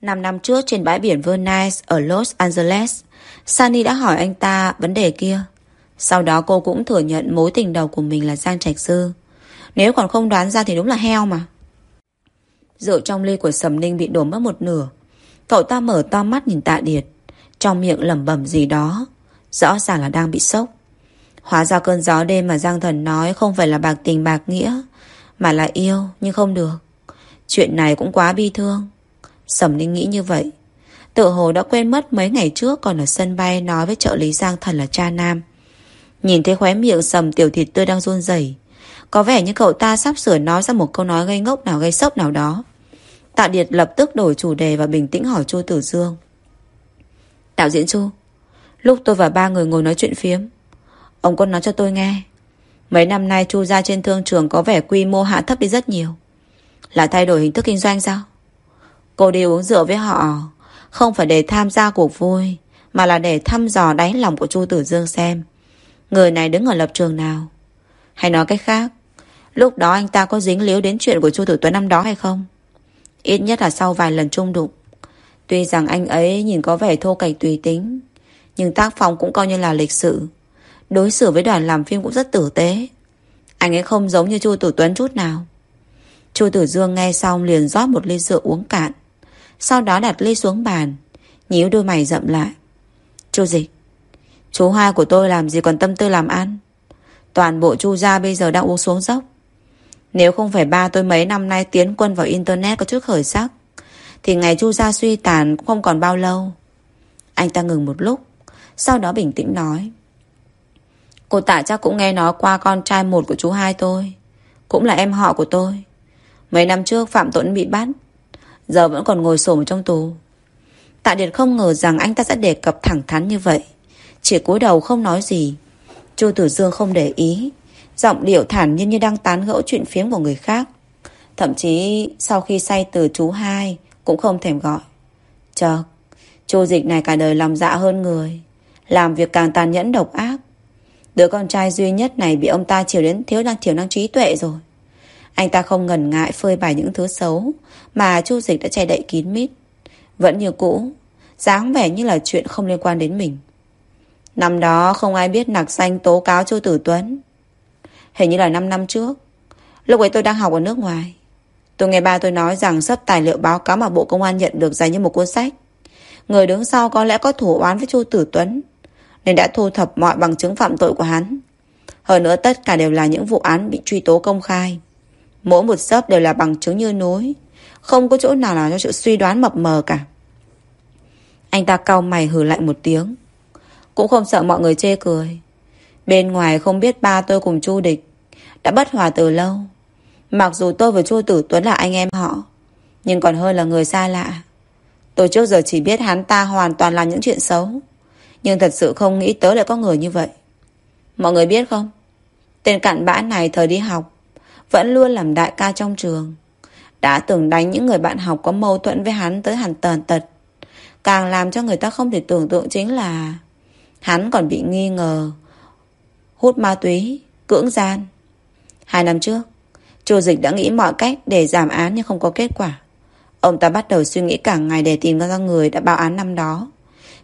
Năm năm trước trên bãi biển Venice ở Los Angeles, Sunny đã hỏi anh ta vấn đề kia. Sau đó cô cũng thừa nhận mối tình đầu của mình là Giang Trạch dư nếu còn không đoán ra thì đúng là heo mà. Rượu trong ly của Sầm Ninh bị đổ mất một nửa. Cậu ta mở to mắt nhìn tạ điệt. Trong miệng lẩm bẩm gì đó. Rõ ràng là đang bị sốc. Hóa ra cơn gió đêm mà Giang Thần nói Không phải là bạc tình bạc nghĩa, Mà là yêu, nhưng không được. Chuyện này cũng quá bi thương. Sầm Ninh nghĩ như vậy. Tự hồ đã quên mất mấy ngày trước Còn ở sân bay nói với trợ lý Giang Thần là cha nam. Nhìn thấy khóe miệng sầm tiểu thịt tươi đang run rẩy có vẻ như cậu ta sắp sửa nói ra một câu nói gây ngốc nào gây sốc nào đó Tạ Điệt lập tức đổi chủ đề và bình tĩnh hỏi Chu Tử Dương. Đạo diễn Chu, lúc tôi và ba người ngồi nói chuyện phiếm, ông có nói cho tôi nghe. Mấy năm nay Chu ra trên thương trường có vẻ quy mô hạ thấp đi rất nhiều. Là thay đổi hình thức kinh doanh sao? Cô đi uống rượu với họ không phải để tham gia cuộc vui mà là để thăm dò đáy lòng của Chu Tử Dương xem người này đứng ở lập trường nào. Hay nói cách khác, lúc đó anh ta có dính líu đến chuyện của Chu Tử Tuấn năm đó hay không? Ít nhất là sau vài lần chung đụng. Tuy rằng anh ấy nhìn có vẻ thô cảnh tùy tính, Nhưng tác phong cũng coi như là lịch sự. Đối xử với đoàn làm phim cũng rất tử tế. Anh ấy không giống như Chu Tử Tuấn chút nào. Chu Tử Dương nghe xong liền rót một ly rượu uống cạn, Sau đó đặt ly xuống bàn, Nhíu đôi mày rậm lại. Chu Dịch, Chú hai của tôi làm gì còn tâm tư làm ăn? Toàn bộ Chu gia bây giờ đang uống xuống dốc nếu không phải ba tôi mấy năm nay tiến quân vào Internet có chút khởi sắc, Thì ngày chu gia suy tàn cũng không còn bao lâu. Anh ta ngừng một lúc, Sau đó bình tĩnh nói, Cô tạ chắc cũng nghe nói qua con trai một của chú hai tôi, Cũng là em họ của tôi. Mấy năm trước Phạm Tuấn bị bắt, Giờ vẫn còn ngồi sổ trong tù. Tạ Điệt không ngờ rằng anh ta sẽ đề cập thẳng thắn như vậy, Chỉ cúi đầu không nói gì. Chu Tử Dương không để ý Giọng điệu thản nhiên như đang tán gẫu chuyện phiếm của người khác. Thậm chí, sau khi say từ chú hai, Cũng không thèm gọi. Chợt, Chu dịch này cả đời lòng dạ hơn người, Làm việc càng tàn nhẫn độc ác. Đứa con trai duy nhất này Bị ông ta chiều đến thiếu năng, chiều năng trí tuệ rồi. Anh ta không ngần ngại Phơi bày những thứ xấu Mà chu dịch đã che đậy kín mít. Vẫn như cũ, dáng vẻ như là chuyện không liên quan đến mình. Năm đó, không ai biết nặc xanh tố cáo Chu Tử Tuấn. Hình như là 5 năm trước. Lúc ấy tôi đang học ở nước ngoài. Tôi nghe ba tôi nói rằng sắp tài liệu báo cáo mà Bộ Công an nhận được dành như một cuốn sách. Người đứng sau có lẽ có thủ oán với Chu Tử Tuấn, Nên đã thu thập mọi bằng chứng phạm tội của hắn. Hơn nữa tất cả đều là những vụ án bị truy tố công khai. Mỗi một sớp đều là bằng chứng như núi, Không có chỗ nào là cho sự suy đoán mập mờ cả. Anh ta cau mày hừ lạnh một tiếng. Cũng không sợ mọi người chê cười. Bên ngoài không biết ba tôi cùng Chu Địch đã bất hòa từ lâu. Mặc dù tôi và Chu Tử Tuấn là anh em họ, nhưng còn hơn là người xa lạ. Tôi trước giờ chỉ biết hắn ta hoàn toàn là những chuyện xấu, nhưng thật sự không nghĩ tới lại có người như vậy. Mọi người biết không? Tên cặn bã này thời đi học vẫn luôn làm đại ca trong trường. Đã từng đánh những người bạn học có mâu thuẫn với hắn tới hẳn tờn tật. Càng làm cho người ta không thể tưởng tượng chính là hắn còn bị nghi ngờ hút ma túy, cưỡng gian. Hai năm trước, Chu Dịch đã nghĩ mọi cách để giảm án nhưng không có kết quả. Ông ta bắt đầu suy nghĩ cả ngày để tìm ra người đã báo án năm đó.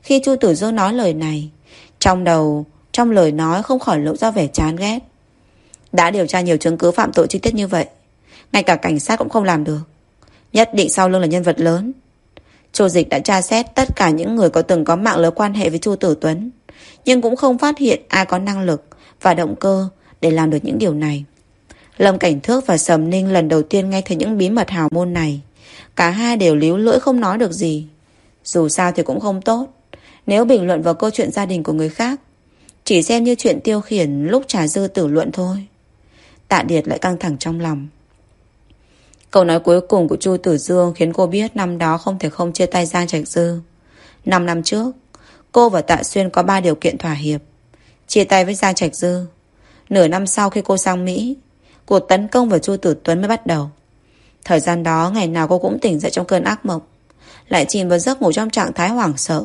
Khi Chu Tử Dương nói lời này, trong đầu, trong lời nói không khỏi lộ ra vẻ chán ghét. Đã điều tra nhiều chứng cứ phạm tội chi tiết như vậy, ngay cả cảnh sát cũng không làm được. Nhất định sau lưng là nhân vật lớn. Chu Dịch đã tra xét tất cả những người có từng có mạng lưới quan hệ với Chu Tử Tuấn, nhưng cũng không phát hiện ai có năng lực và động cơ để làm được những điều này. Lâm Cảnh Thước và Sầm Ninh lần đầu tiên nghe thấy những bí mật hào môn này. Cả hai đều líu lưỡi không nói được gì. Dù sao thì cũng không tốt. Nếu bình luận vào câu chuyện gia đình của người khác, chỉ xem như chuyện tiêu khiển lúc trà dư tử luận thôi. Tạ Điệt lại căng thẳng trong lòng. Câu nói cuối cùng của Chu Tử Dương khiến cô biết năm đó không thể không chia tay Giang Trạch Dư. Năm năm trước, cô và Tạ Xuyên có ba điều kiện thỏa hiệp. Chia tay với Giang Trạch Dư Nửa năm sau khi cô sang Mỹ Cuộc tấn công vào Chu Tử Tuấn mới bắt đầu. Thời gian đó, ngày nào cô cũng tỉnh dậy trong cơn ác mộng. Lại chìm vào giấc ngủ trong trạng thái hoảng sợ.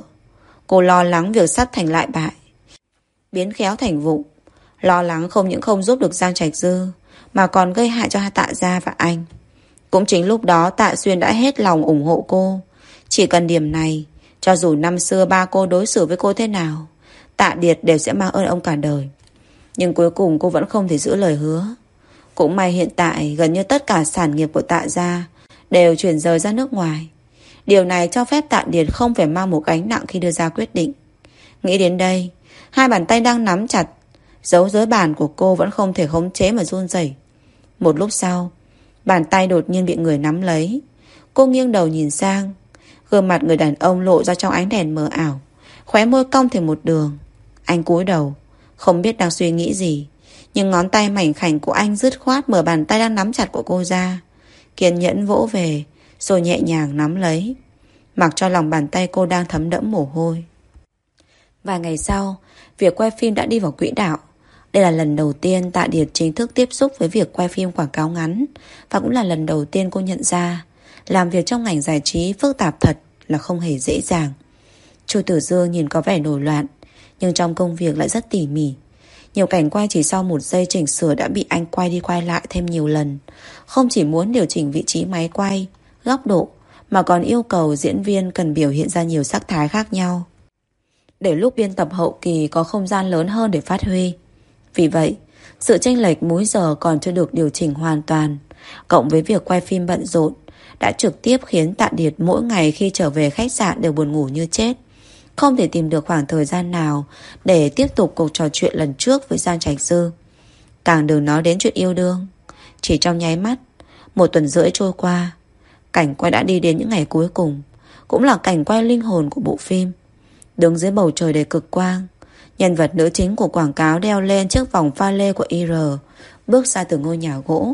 Cô lo lắng việc sắp thành lại bại. Biến khéo thành vụ. Lo lắng không những không giúp được Giang Trạch Dư, Mà còn gây hại cho Tạ Gia và anh. Cũng chính lúc đó, Tạ Xuyên đã hết lòng ủng hộ cô. Chỉ cần điểm này, Cho dù năm xưa ba cô đối xử với cô thế nào, Tạ Điệt đều sẽ mang ơn ông cả đời. Nhưng cuối cùng cô vẫn không thể giữ lời hứa. Cũng may hiện tại Gần như tất cả sản nghiệp của tạ gia Đều chuyển rời ra nước ngoài Điều này cho phép Tạ điền không phải mang một gánh nặng khi đưa ra quyết định. Nghĩ đến đây, hai bàn tay đang nắm chặt, giấu dưới bàn của cô vẫn không thể khống chế mà run rẩy. Một lúc sau, bàn tay đột nhiên bị người nắm lấy. Cô nghiêng đầu nhìn sang, gương mặt người đàn ông lộ ra trong ánh đèn mờ ảo, khóe môi cong thành một đường. Anh cúi đầu, không biết đang suy nghĩ gì, nhưng ngón tay mảnh khảnh của anh dứt khoát mở bàn tay đang nắm chặt của cô ra. Kiên nhẫn vỗ về, rồi nhẹ nhàng nắm lấy. Mặc cho lòng bàn tay cô đang thấm đẫm mồ hôi. Vài ngày sau, việc quay phim đã đi vào quỹ đạo. Đây là lần đầu tiên Tạ Điệt chính thức tiếp xúc với việc quay phim quảng cáo ngắn và cũng là lần đầu tiên cô nhận ra làm việc trong ngành giải trí phức tạp thật là không hề dễ dàng. Chu Tử Dương nhìn có vẻ nổi loạn nhưng trong công việc lại rất tỉ mỉ. Nhiều cảnh quay chỉ sau một giây chỉnh sửa đã bị anh quay đi quay lại thêm nhiều lần. Không chỉ muốn điều chỉnh vị trí máy quay, góc độ, mà còn yêu cầu diễn viên cần biểu hiện ra nhiều sắc thái khác nhau. Để lúc biên tập hậu kỳ có không gian lớn hơn để phát huy. Vì vậy, sự chênh lệch múi giờ còn chưa được điều chỉnh hoàn toàn, cộng với việc quay phim bận rộn, đã trực tiếp khiến Tạ Điệt mỗi ngày khi trở về khách sạn đều buồn ngủ như chết. Không thể tìm được khoảng thời gian nào để tiếp tục cuộc trò chuyện lần trước với Giang Trạch Sư. Càng đừng nói đến chuyện yêu đương. Chỉ trong nháy mắt, một tuần rưỡi trôi qua, cảnh quay đã đi đến những ngày cuối cùng. Cũng là cảnh quay linh hồn của bộ phim. Đứng dưới bầu trời đầy cực quang, nhân vật nữ chính của quảng cáo đeo lên chiếc vòng pha lê của IR, bước ra từ ngôi nhà gỗ.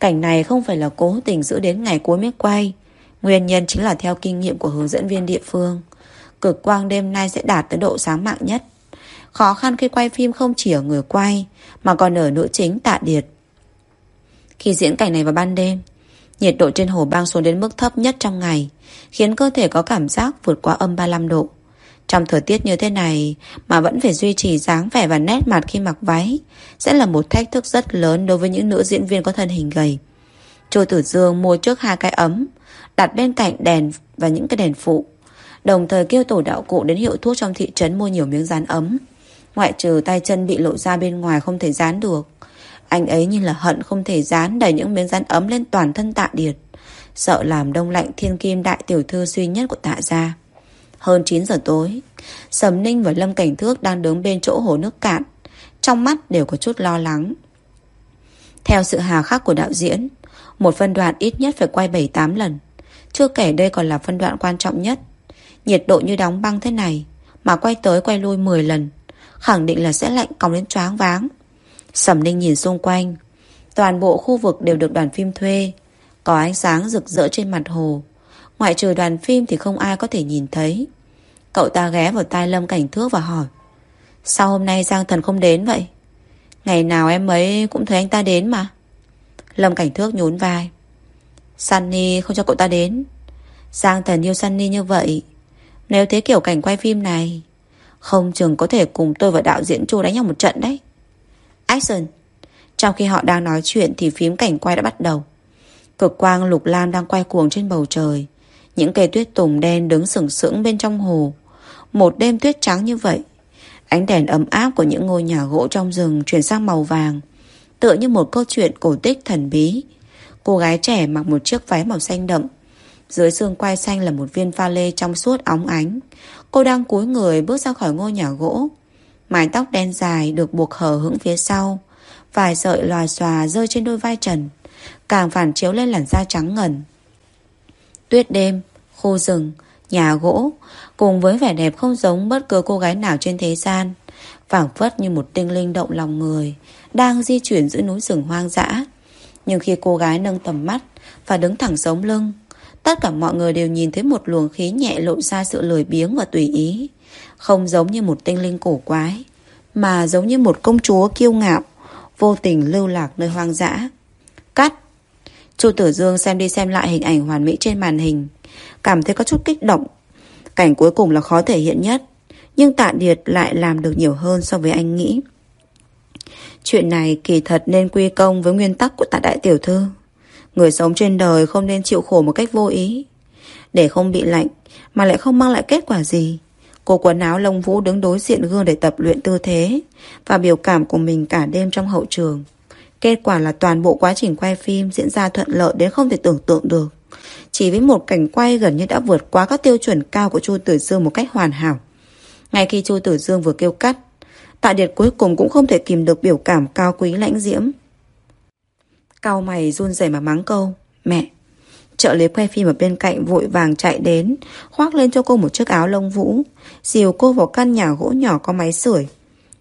Cảnh này không phải là cố tình giữ đến ngày cuối mới quay. Nguyên nhân chính là theo kinh nghiệm của hướng dẫn viên địa phương cực quang đêm nay sẽ đạt tới độ sáng mạng nhất. Khó khăn khi quay phim không chỉ ở người quay, mà còn ở nữ chính tạ điệt. Khi diễn cảnh này vào ban đêm, nhiệt độ trên hồ băng xuống đến mức thấp nhất trong ngày, khiến cơ thể có cảm giác vượt qua âm 35 độ. Trong thời tiết như thế này mà vẫn phải duy trì dáng vẻ và nét mặt khi mặc váy sẽ là một thách thức rất lớn đối với những nữ diễn viên có thân hình gầy. Chu Tử Dương mua trước hai cái ấm, đặt bên cạnh đèn và những cái đèn phụ. Đồng thời kêu tổ đạo cụ đến hiệu thuốc trong thị trấn mua nhiều miếng dán ấm. Ngoại trừ tay chân bị lộ ra bên ngoài không thể dán được, Anh ấy như là hận không thể dán đẩy những miếng dán ấm lên toàn thân tạ điệt. Sợ làm đông lạnh thiên kim đại tiểu thư duy nhất của tạ gia. Hơn 9 giờ tối, Sầm Ninh và Lâm Cảnh Thước đang đứng bên chỗ hồ nước cạn. Trong mắt đều có chút lo lắng. Theo sự hà khắc của đạo diễn, Một phân đoạn ít nhất phải quay 7-8 lần. Chưa kể đây còn là phân đoạn quan trọng nhất. Nhiệt độ như đóng băng thế này, Mà quay tới quay lui 10 lần, Khẳng định là sẽ lạnh còng đến choáng váng. Sầm Ninh nhìn xung quanh, Toàn bộ khu vực đều được đoàn phim thuê, Có ánh sáng rực rỡ trên mặt hồ. Ngoại trừ đoàn phim thì không ai có thể nhìn thấy. Cậu ta ghé vào tai Lâm Cảnh Thước và hỏi, Sao hôm nay Giang Thần không đến vậy? Ngày nào em ấy cũng thấy anh ta đến mà. Lâm Cảnh Thước nhún vai, Sunny không cho cậu ta đến. Giang Thần yêu Sunny như vậy nếu thế kiểu cảnh quay phim này, Không chừng có thể cùng tôi và đạo diễn Chu đánh nhau một trận đấy. Action. Trong khi họ đang nói chuyện Thì phím cảnh quay đã bắt đầu. Cực quang lục lam đang quay cuồng trên bầu trời. Những cây tuyết tùng đen đứng sừng sững bên trong hồ. Một đêm tuyết trắng như vậy, Ánh đèn ấm áp của những ngôi nhà gỗ trong rừng Chuyển sang màu vàng, Tựa như một câu chuyện cổ tích thần bí. Cô gái trẻ mặc một chiếc váy màu xanh đậm dưới xương quai xanh là một viên pha lê trong suốt óng ánh. Cô đang cúi người bước ra khỏi ngôi nhà gỗ. Mái tóc đen dài được buộc hở hững phía sau. Vài sợi lòa xòa rơi trên đôi vai trần. Càng phản chiếu lên làn da trắng ngần. Tuyết đêm, khu rừng, nhà gỗ. Cùng với vẻ đẹp không giống bất cứ cô gái nào trên thế gian. phảng phất như một tinh linh động lòng người. Đang di chuyển giữa núi rừng hoang dã. Nhưng khi cô gái nâng tầm mắt và đứng thẳng sống lưng Tất cả mọi người đều nhìn thấy một luồng khí nhẹ lộ ra sự lười biếng và tùy ý. Không giống như một tinh linh cổ quái, mà giống như một công chúa kiêu ngạo, vô tình lưu lạc nơi hoang dã. Cắt! Chu Tử Dương xem đi xem lại hình ảnh hoàn mỹ trên màn hình, cảm thấy có chút kích động. Cảnh cuối cùng là khó thể hiện nhất, nhưng Tạ Điệt lại làm được nhiều hơn so với anh nghĩ. Chuyện này kỳ thật nên quy công với nguyên tắc của tạ đại tiểu thư. Người sống trên đời không nên chịu khổ một cách vô ý Để không bị lạnh Mà lại không mang lại kết quả gì Cô quần áo lông vũ đứng đối diện gương để tập luyện tư thế Và biểu cảm của mình cả đêm trong hậu trường Kết quả là toàn bộ quá trình quay phim diễn ra thuận lợi đến không thể tưởng tượng được Chỉ với một cảnh quay gần như đã vượt qua các tiêu chuẩn cao của Chu Tử Dương một cách hoàn hảo. Ngay khi Chu Tử Dương vừa kêu cắt, Tạ Điệt cuối cùng cũng không thể kìm được biểu cảm cao quý lãnh diễm. Cao mày run rẩy mà mắng câu, mẹ. Trợ lý quay phim ở bên cạnh vội vàng chạy đến, khoác lên cho cô một chiếc áo lông vũ, dìu cô vào căn nhà gỗ nhỏ có máy sưởi.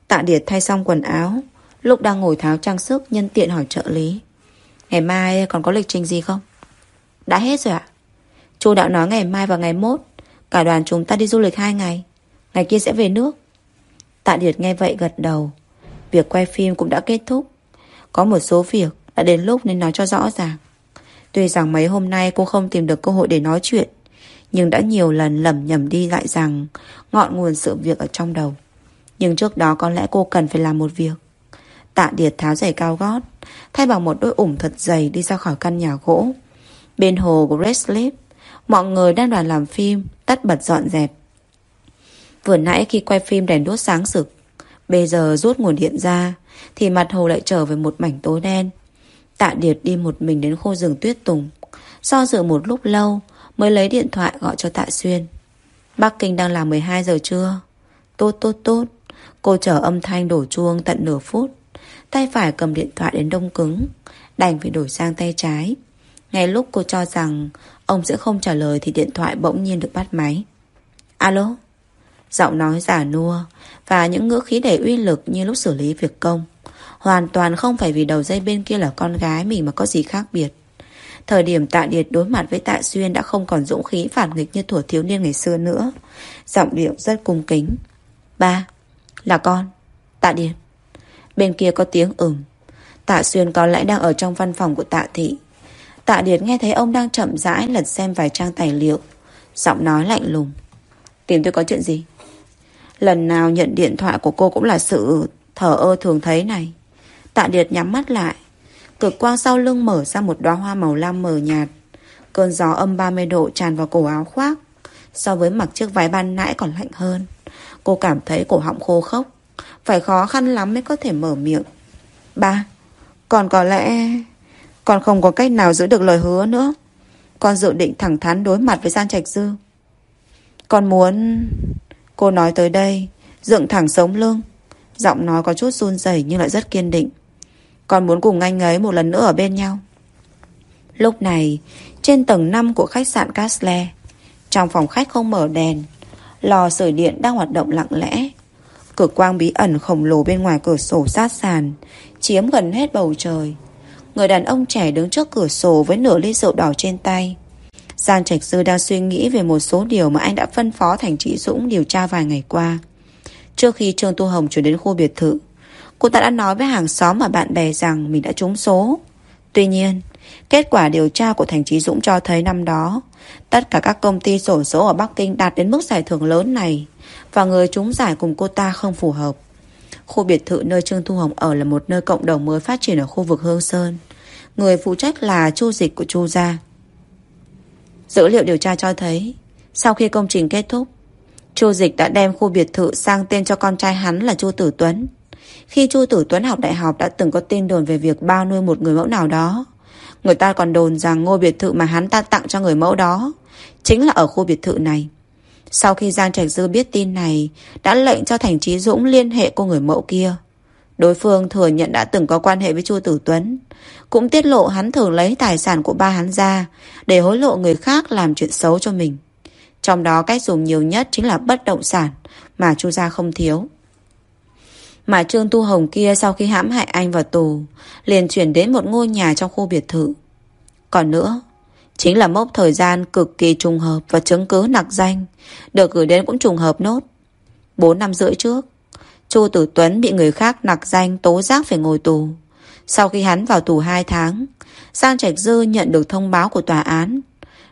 Tạ Điệt thay xong quần áo, lúc đang ngồi tháo trang sức nhân tiện hỏi trợ lý. Ngày mai còn có lịch trình gì không? Đã hết rồi ạ. Chú đạo nói ngày mai và ngày mốt, cả đoàn chúng ta đi du lịch hai ngày. Ngày kia sẽ về nước. Tạ Điệt nghe vậy gật đầu. Việc quay phim cũng đã kết thúc. Có một số việc đã đến lúc nên nói cho rõ ràng. Tuy rằng mấy hôm nay cô không tìm được cơ hội để nói chuyện, nhưng đã nhiều lần lầm nhầm đi lại rằng ngọn nguồn sự việc ở trong đầu. Nhưng trước đó có lẽ cô cần phải làm một việc. Tạ Điệt tháo giày cao gót, thay bằng một đôi ủng thật dày đi ra khỏi căn nhà gỗ. Bên hồ của Red mọi người đang đoàn làm phim, tắt bật dọn dẹp. Vừa nãy khi quay phim đèn đốt sáng sực, bây giờ rút nguồn điện ra, thì mặt hồ lại trở về một mảnh tối đen. Tạ Điệt đi một mình đến khu rừng tuyết tùng. Do dự một lúc lâu, mới lấy điện thoại gọi cho Tạ Xuyên. Bắc Kinh đang là 12 giờ trưa. Tốt tốt tốt. Cô chờ âm thanh đổ chuông tận nửa phút. Tay phải cầm điện thoại đến đông cứng. Đành phải đổi sang tay trái. Ngay lúc cô cho rằng ông sẽ không trả lời thì điện thoại bỗng nhiên được bắt máy. Alo? Giọng nói giả nua và những ngữ khí đầy uy lực như lúc xử lý việc công. Hoàn toàn không phải vì đầu dây bên kia là con gái mình mà có gì khác biệt. Thời điểm tạ điệt đối mặt với tạ xuyên đã không còn dũng khí phản nghịch như thuở thiếu niên ngày xưa nữa. Giọng điệu rất cung kính. Ba, là con. Tạ điệt. Bên kia có tiếng ửng. Tạ xuyên có lẽ đang ở trong văn phòng của tạ thị. Tạ điệt nghe thấy ông đang chậm rãi lật xem vài trang tài liệu. Giọng nói lạnh lùng. Tìm tôi có chuyện gì? Lần nào nhận điện thoại của cô cũng là sự thở ơ thường thấy này. Tạ Điệt nhắm mắt lại. Cực quang sau lưng mở ra một đóa hoa màu lam mờ nhạt. Cơn gió âm 30 độ tràn vào cổ áo khoác. So với mặc chiếc váy ban nãy còn lạnh hơn. Cô cảm thấy cổ họng khô khốc. Phải khó khăn lắm mới có thể mở miệng. Ba, còn có lẽ... còn không có cách nào giữ được lời hứa nữa. Con dự định thẳng thắn đối mặt với Giang Trạch Dư. Con muốn... Cô nói tới đây, dựng thẳng sống lưng. Giọng nói có chút run rẩy nhưng lại rất kiên định. Con muốn cùng anh ấy một lần nữa ở bên nhau. Lúc này, trên tầng 5 của khách sạn Castle, trong phòng khách không mở đèn, lò sưởi điện đang hoạt động lặng lẽ. Cực quang bí ẩn khổng lồ bên ngoài cửa sổ sát sàn, chiếm gần hết bầu trời. Người đàn ông trẻ đứng trước cửa sổ với nửa ly rượu đỏ trên tay. Giang Trạch Sư đang suy nghĩ về một số điều mà anh đã phân phó Thành Trị Dũng điều tra vài ngày qua. Trước khi Trương Tu Hồng chuyển đến khu biệt thự, cô ta đã nói với hàng xóm và bạn bè rằng mình đã trúng số. Tuy nhiên, kết quả điều tra của Thành Trí Dũng cho thấy năm đó, tất cả các công ty sổ số ở Bắc Kinh đạt đến mức giải thưởng lớn này và người trúng giải cùng cô ta không phù hợp. Khu biệt thự nơi Trương Thu Hồng ở là một nơi cộng đồng mới phát triển ở khu vực Hương Sơn. Người phụ trách là Chu Dịch của Chu Gia. Dữ liệu điều tra cho thấy, sau khi công trình kết thúc, Chu Dịch đã đem khu biệt thự sang tên cho con trai hắn là Chu Tử Tuấn. Khi Chu Tử Tuấn học đại học đã từng có tin đồn về việc bao nuôi một người mẫu nào đó. Người ta còn đồn rằng ngôi biệt thự mà hắn ta tặng cho người mẫu đó chính là ở khu biệt thự này. Sau khi Giang Trạch Dư biết tin này, đã lệnh cho Thành Trí Dũng liên hệ cô người mẫu kia. Đối phương thừa nhận đã từng có quan hệ với Chu Tử Tuấn, cũng tiết lộ hắn thường lấy tài sản của ba hắn ra để hối lộ người khác làm chuyện xấu cho mình. Trong đó cách dùng nhiều nhất chính là bất động sản mà Chu gia không thiếu. Mà Trương Tu Hồng kia sau khi hãm hại anh vào tù, liền chuyển đến một ngôi nhà trong khu biệt thự. Còn nữa, chính là mốc thời gian cực kỳ trùng hợp và chứng cứ nặc danh, được gửi đến cũng trùng hợp nốt. 4 năm rưỡi trước, Chu Tử Tuấn bị người khác nặc danh tố giác phải ngồi tù. Sau khi hắn vào tù 2 tháng, Giang Trạch Dư nhận được thông báo của tòa án.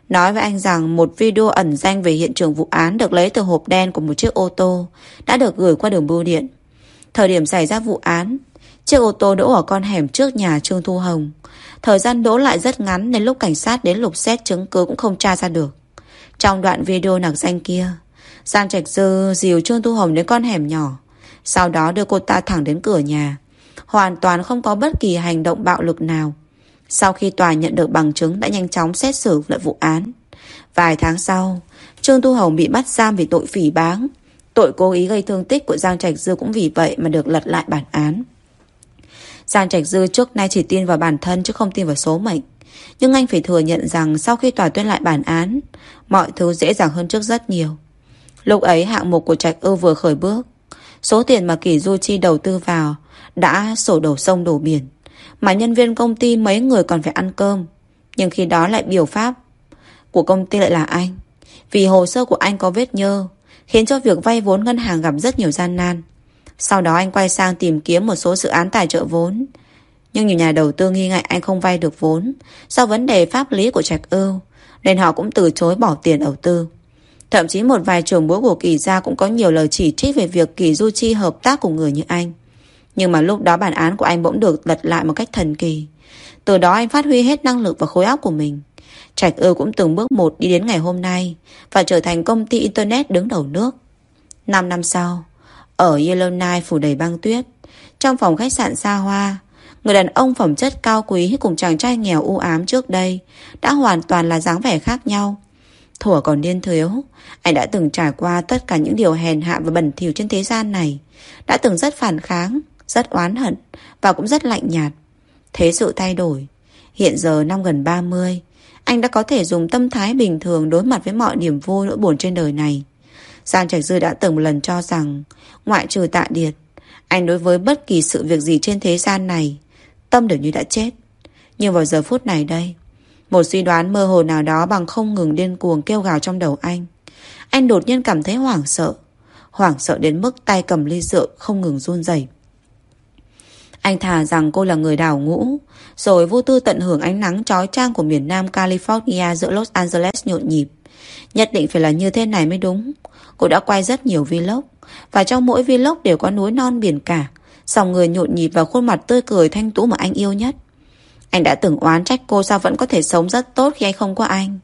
Nói với anh rằng một video ẩn danh về hiện trường vụ án được lấy từ hộp đen của một chiếc ô tô đã được gửi qua đường bưu điện. Thời điểm xảy ra vụ án, chiếc ô tô đỗ ở con hẻm trước nhà Trương Thu Hồng. Thời gian đỗ lại rất ngắn nên lúc cảnh sát đến lục xét chứng cứ cũng không tra ra được. Trong đoạn video nặc danh kia, Giang Trạch Dư dìu Trương Thu Hồng đến con hẻm nhỏ, sau đó đưa cô ta thẳng đến cửa nhà. Hoàn toàn không có bất kỳ hành động bạo lực nào. Sau khi tòa nhận được bằng chứng đã nhanh chóng xét xử lại vụ án. Vài tháng sau, Trương thu Hồng bị bắt giam vì tội phỉ báng. Tội cố ý gây thương tích của Giang Trạch Dư cũng vì vậy mà được lật lại bản án. Giang Trạch Dư trước nay chỉ tin vào bản thân chứ không tin vào số mệnh. Nhưng anh phải thừa nhận rằng sau khi tòa tuyên lại bản án, mọi thứ dễ dàng hơn trước rất nhiều. Lúc ấy hạng mục của Trạch Ưu vừa khởi bước. Số tiền mà Kỳ Du Chi đầu tư vào đã sổ đổ sông đổ biển. Mà nhân viên công ty mấy người còn phải ăn cơm. Nhưng khi đó lại biểu pháp của công ty lại là anh. Vì hồ sơ của anh có vết nhơ, khiến cho việc vay vốn ngân hàng gặp rất nhiều gian nan. Sau đó anh quay sang tìm kiếm một số dự án tài trợ vốn. Nhưng nhiều nhà đầu tư nghi ngại anh không vay được vốn do vấn đề pháp lý của Trạch Ưu, nên họ cũng từ chối bỏ tiền đầu tư. Thậm chí một vài trường bối của Kỳ Gia cũng có nhiều lời chỉ trích về việc Kỳ Du Chi hợp tác cùng người như anh. Nhưng mà lúc đó bản án của anh bỗng được lật lại một cách thần kỳ. Từ đó anh phát huy hết năng lực và khối óc của mình. Trạch ư cũng từng bước một đi đến ngày hôm nay và trở thành công ty Internet đứng đầu nước. Năm năm sau, ở Yellowknife phủ đầy băng tuyết, trong phòng khách sạn xa hoa, người đàn ông phẩm chất cao quý cùng chàng trai nghèo u ám trước đây đã hoàn toàn là dáng vẻ khác nhau. Thủa còn điên thiếu, anh đã từng trải qua tất cả những điều hèn hạ và bẩn thỉu trên thế gian này. Đã từng rất phản kháng, rất oán hận và cũng rất lạnh nhạt. Thế sự thay đổi. Hiện giờ năm gần 30, anh đã có thể dùng tâm thái bình thường đối mặt với mọi niềm vui nỗi buồn trên đời này. Giang Trạch Dư đã từng một lần cho rằng, ngoại trừ tạ điệt, anh đối với bất kỳ sự việc gì trên thế gian này, tâm đều như đã chết. Nhưng vào giờ phút này đây, một suy đoán mơ hồ nào đó bằng không ngừng điên cuồng kêu gào trong đầu anh. Anh đột nhiên cảm thấy hoảng sợ. Hoảng sợ đến mức tay cầm ly rượu không ngừng run rẩy. Anh thà rằng cô là người đảo ngũ, Rồi vô tư tận hưởng ánh nắng trói trang của miền Nam California giữa Los Angeles nhộn nhịp. Nhất định phải là như thế này mới đúng. Cô đã quay rất nhiều vlog, Và trong mỗi vlog đều có núi non biển cả, Dòng người nhộn nhịp và khuôn mặt tươi cười thanh tú mà anh yêu nhất. Anh đã từng oán trách cô sao vẫn có thể sống rất tốt khi anh không có anh.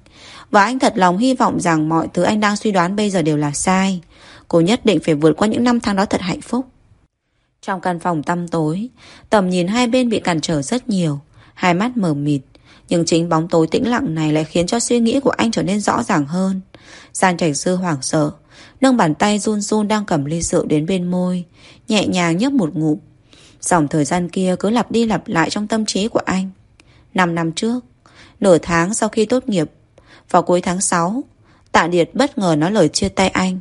Và anh thật lòng hy vọng rằng mọi thứ anh đang suy đoán bây giờ đều là sai. Cô nhất định phải vượt qua những năm tháng đó thật hạnh phúc trong căn phòng tăm tối, tầm nhìn hai bên bị cản trở rất nhiều, hai mắt mờ mịt. Nhưng chính bóng tối tĩnh lặng này lại khiến cho suy nghĩ của anh trở nên rõ ràng hơn. Gian trạch sư hoảng sợ, nâng bàn tay run run đang cầm ly rượu đến bên môi, nhẹ nhàng nhấp một ngụm. Dòng thời gian kia cứ lặp đi lặp lại trong tâm trí của anh. Năm năm trước, nửa tháng sau khi tốt nghiệp, vào cuối tháng 6, Tạ Điệt bất ngờ nói lời chia tay anh,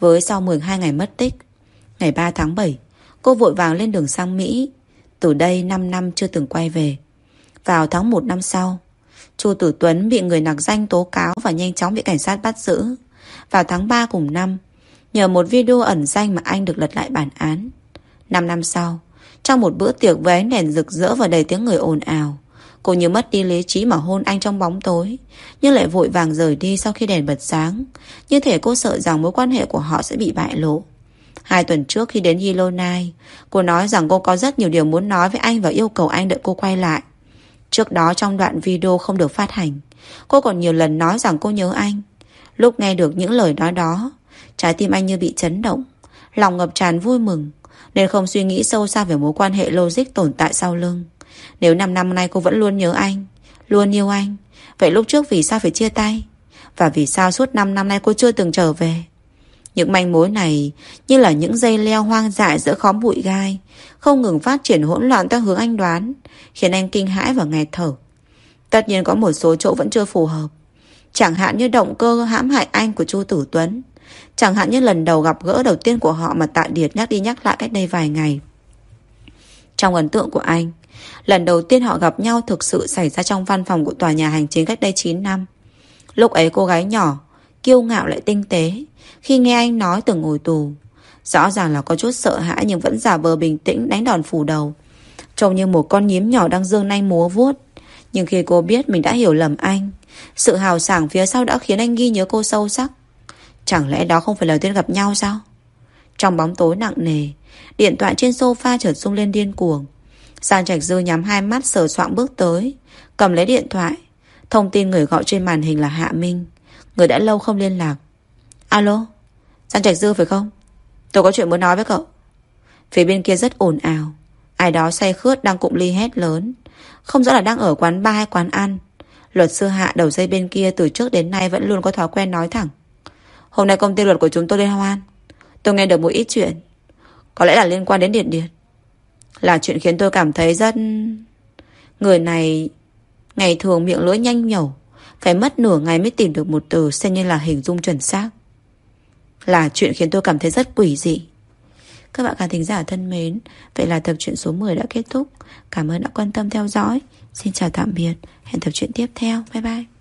với sau 12 ngày mất tích. Ngày 3 tháng 7, Cô vội vàng lên đường sang Mỹ. Từ đây 5 năm chưa từng quay về. Vào tháng 1 năm sau, Chu Tử Tuấn bị người nặc danh tố cáo Và nhanh chóng bị cảnh sát bắt giữ. Vào tháng 3 cùng năm, Nhờ một video ẩn danh mà anh được lật lại bản án. 5 năm sau, Trong một bữa tiệc với ánh đèn rực rỡ Và đầy tiếng người ồn ào, Cô như mất đi lý trí mà hôn anh trong bóng tối, Nhưng lại vội vàng rời đi sau khi đèn bật sáng. Như thể cô sợ rằng mối quan hệ của họ sẽ bị bại lộ. Hai tuần trước khi đến Yellowknife, cô nói rằng cô có rất nhiều điều muốn nói với anh và yêu cầu anh đợi cô quay lại. Trước đó trong đoạn video không được phát hành, cô còn nhiều lần nói rằng cô nhớ anh. Lúc nghe được những lời nói đó, trái tim anh như bị chấn động, lòng ngập tràn vui mừng, nên không suy nghĩ sâu xa về mối quan hệ logic tồn tại sau lưng. Nếu 5 năm nay cô vẫn luôn nhớ anh, luôn yêu anh, vậy lúc trước vì sao phải chia tay? Và vì sao suốt 5 năm nay cô chưa từng trở về? Những manh mối này như là những dây leo hoang dại giữa khóm bụi gai, không ngừng phát triển hỗn loạn theo hướng anh đoán, khiến anh kinh hãi và nghẹt thở. Tất nhiên có một số chỗ vẫn chưa phù hợp. Chẳng hạn như động cơ hãm hại anh của Chu Tử Tuấn. Chẳng hạn như lần đầu gặp gỡ đầu tiên của họ mà Tạ Điệt nhắc đi nhắc lại cách đây vài ngày. Trong ấn tượng của anh, lần đầu tiên họ gặp nhau thực sự xảy ra trong văn phòng của tòa nhà hành chính cách đây 9 năm. Lúc ấy cô gái nhỏ, kiêu ngạo lại tinh tế, khi nghe anh nói từng ngồi tù. Rõ ràng là có chút sợ hãi nhưng vẫn giả vờ bình tĩnh đánh đòn phủ đầu. Trông như một con nhím nhỏ đang dương nanh múa vuốt. Nhưng khi cô biết mình đã hiểu lầm anh, sự hào sảng phía sau đã khiến anh ghi nhớ cô sâu sắc. Chẳng lẽ đó không phải lời tiên gặp nhau sao? Trong bóng tối nặng nề, điện thoại trên sofa chợt rung lên điên cuồng. Giang Trạch Dư nhắm hai mắt sờ soạn bước tới, cầm lấy điện thoại. Thông tin người gọi trên màn hình là Hạ Minh, người đã lâu không liên lạc. Alo, Giang Trạch Dư phải không? Tôi có chuyện muốn nói với cậu. Phía bên kia rất ồn ào. Ai đó say khướt đang cụm ly hét lớn Không rõ là đang ở quán bar hay quán ăn Luật sư Hạ đầu dây bên kia từ trước đến nay vẫn luôn có thói quen nói thẳng Hôm nay công ty luật của chúng tôi liên hoan Tôi nghe được một ít chuyện Có lẽ là liên quan đến Điện Điện Là chuyện khiến tôi cảm thấy rất... Người này Ngày thường miệng lưỡi nhanh nhẩu phải mất nửa ngày mới tìm được một từ Xem như là hình dung chuẩn xác. Là chuyện khiến tôi cảm thấy rất quỷ dị. Các bạn khán thính giả thân mến, Vậy là tập truyện số 10 đã kết thúc. Cảm ơn đã quan tâm theo dõi. Xin chào tạm biệt. Hẹn tập truyện tiếp theo. Bye bye.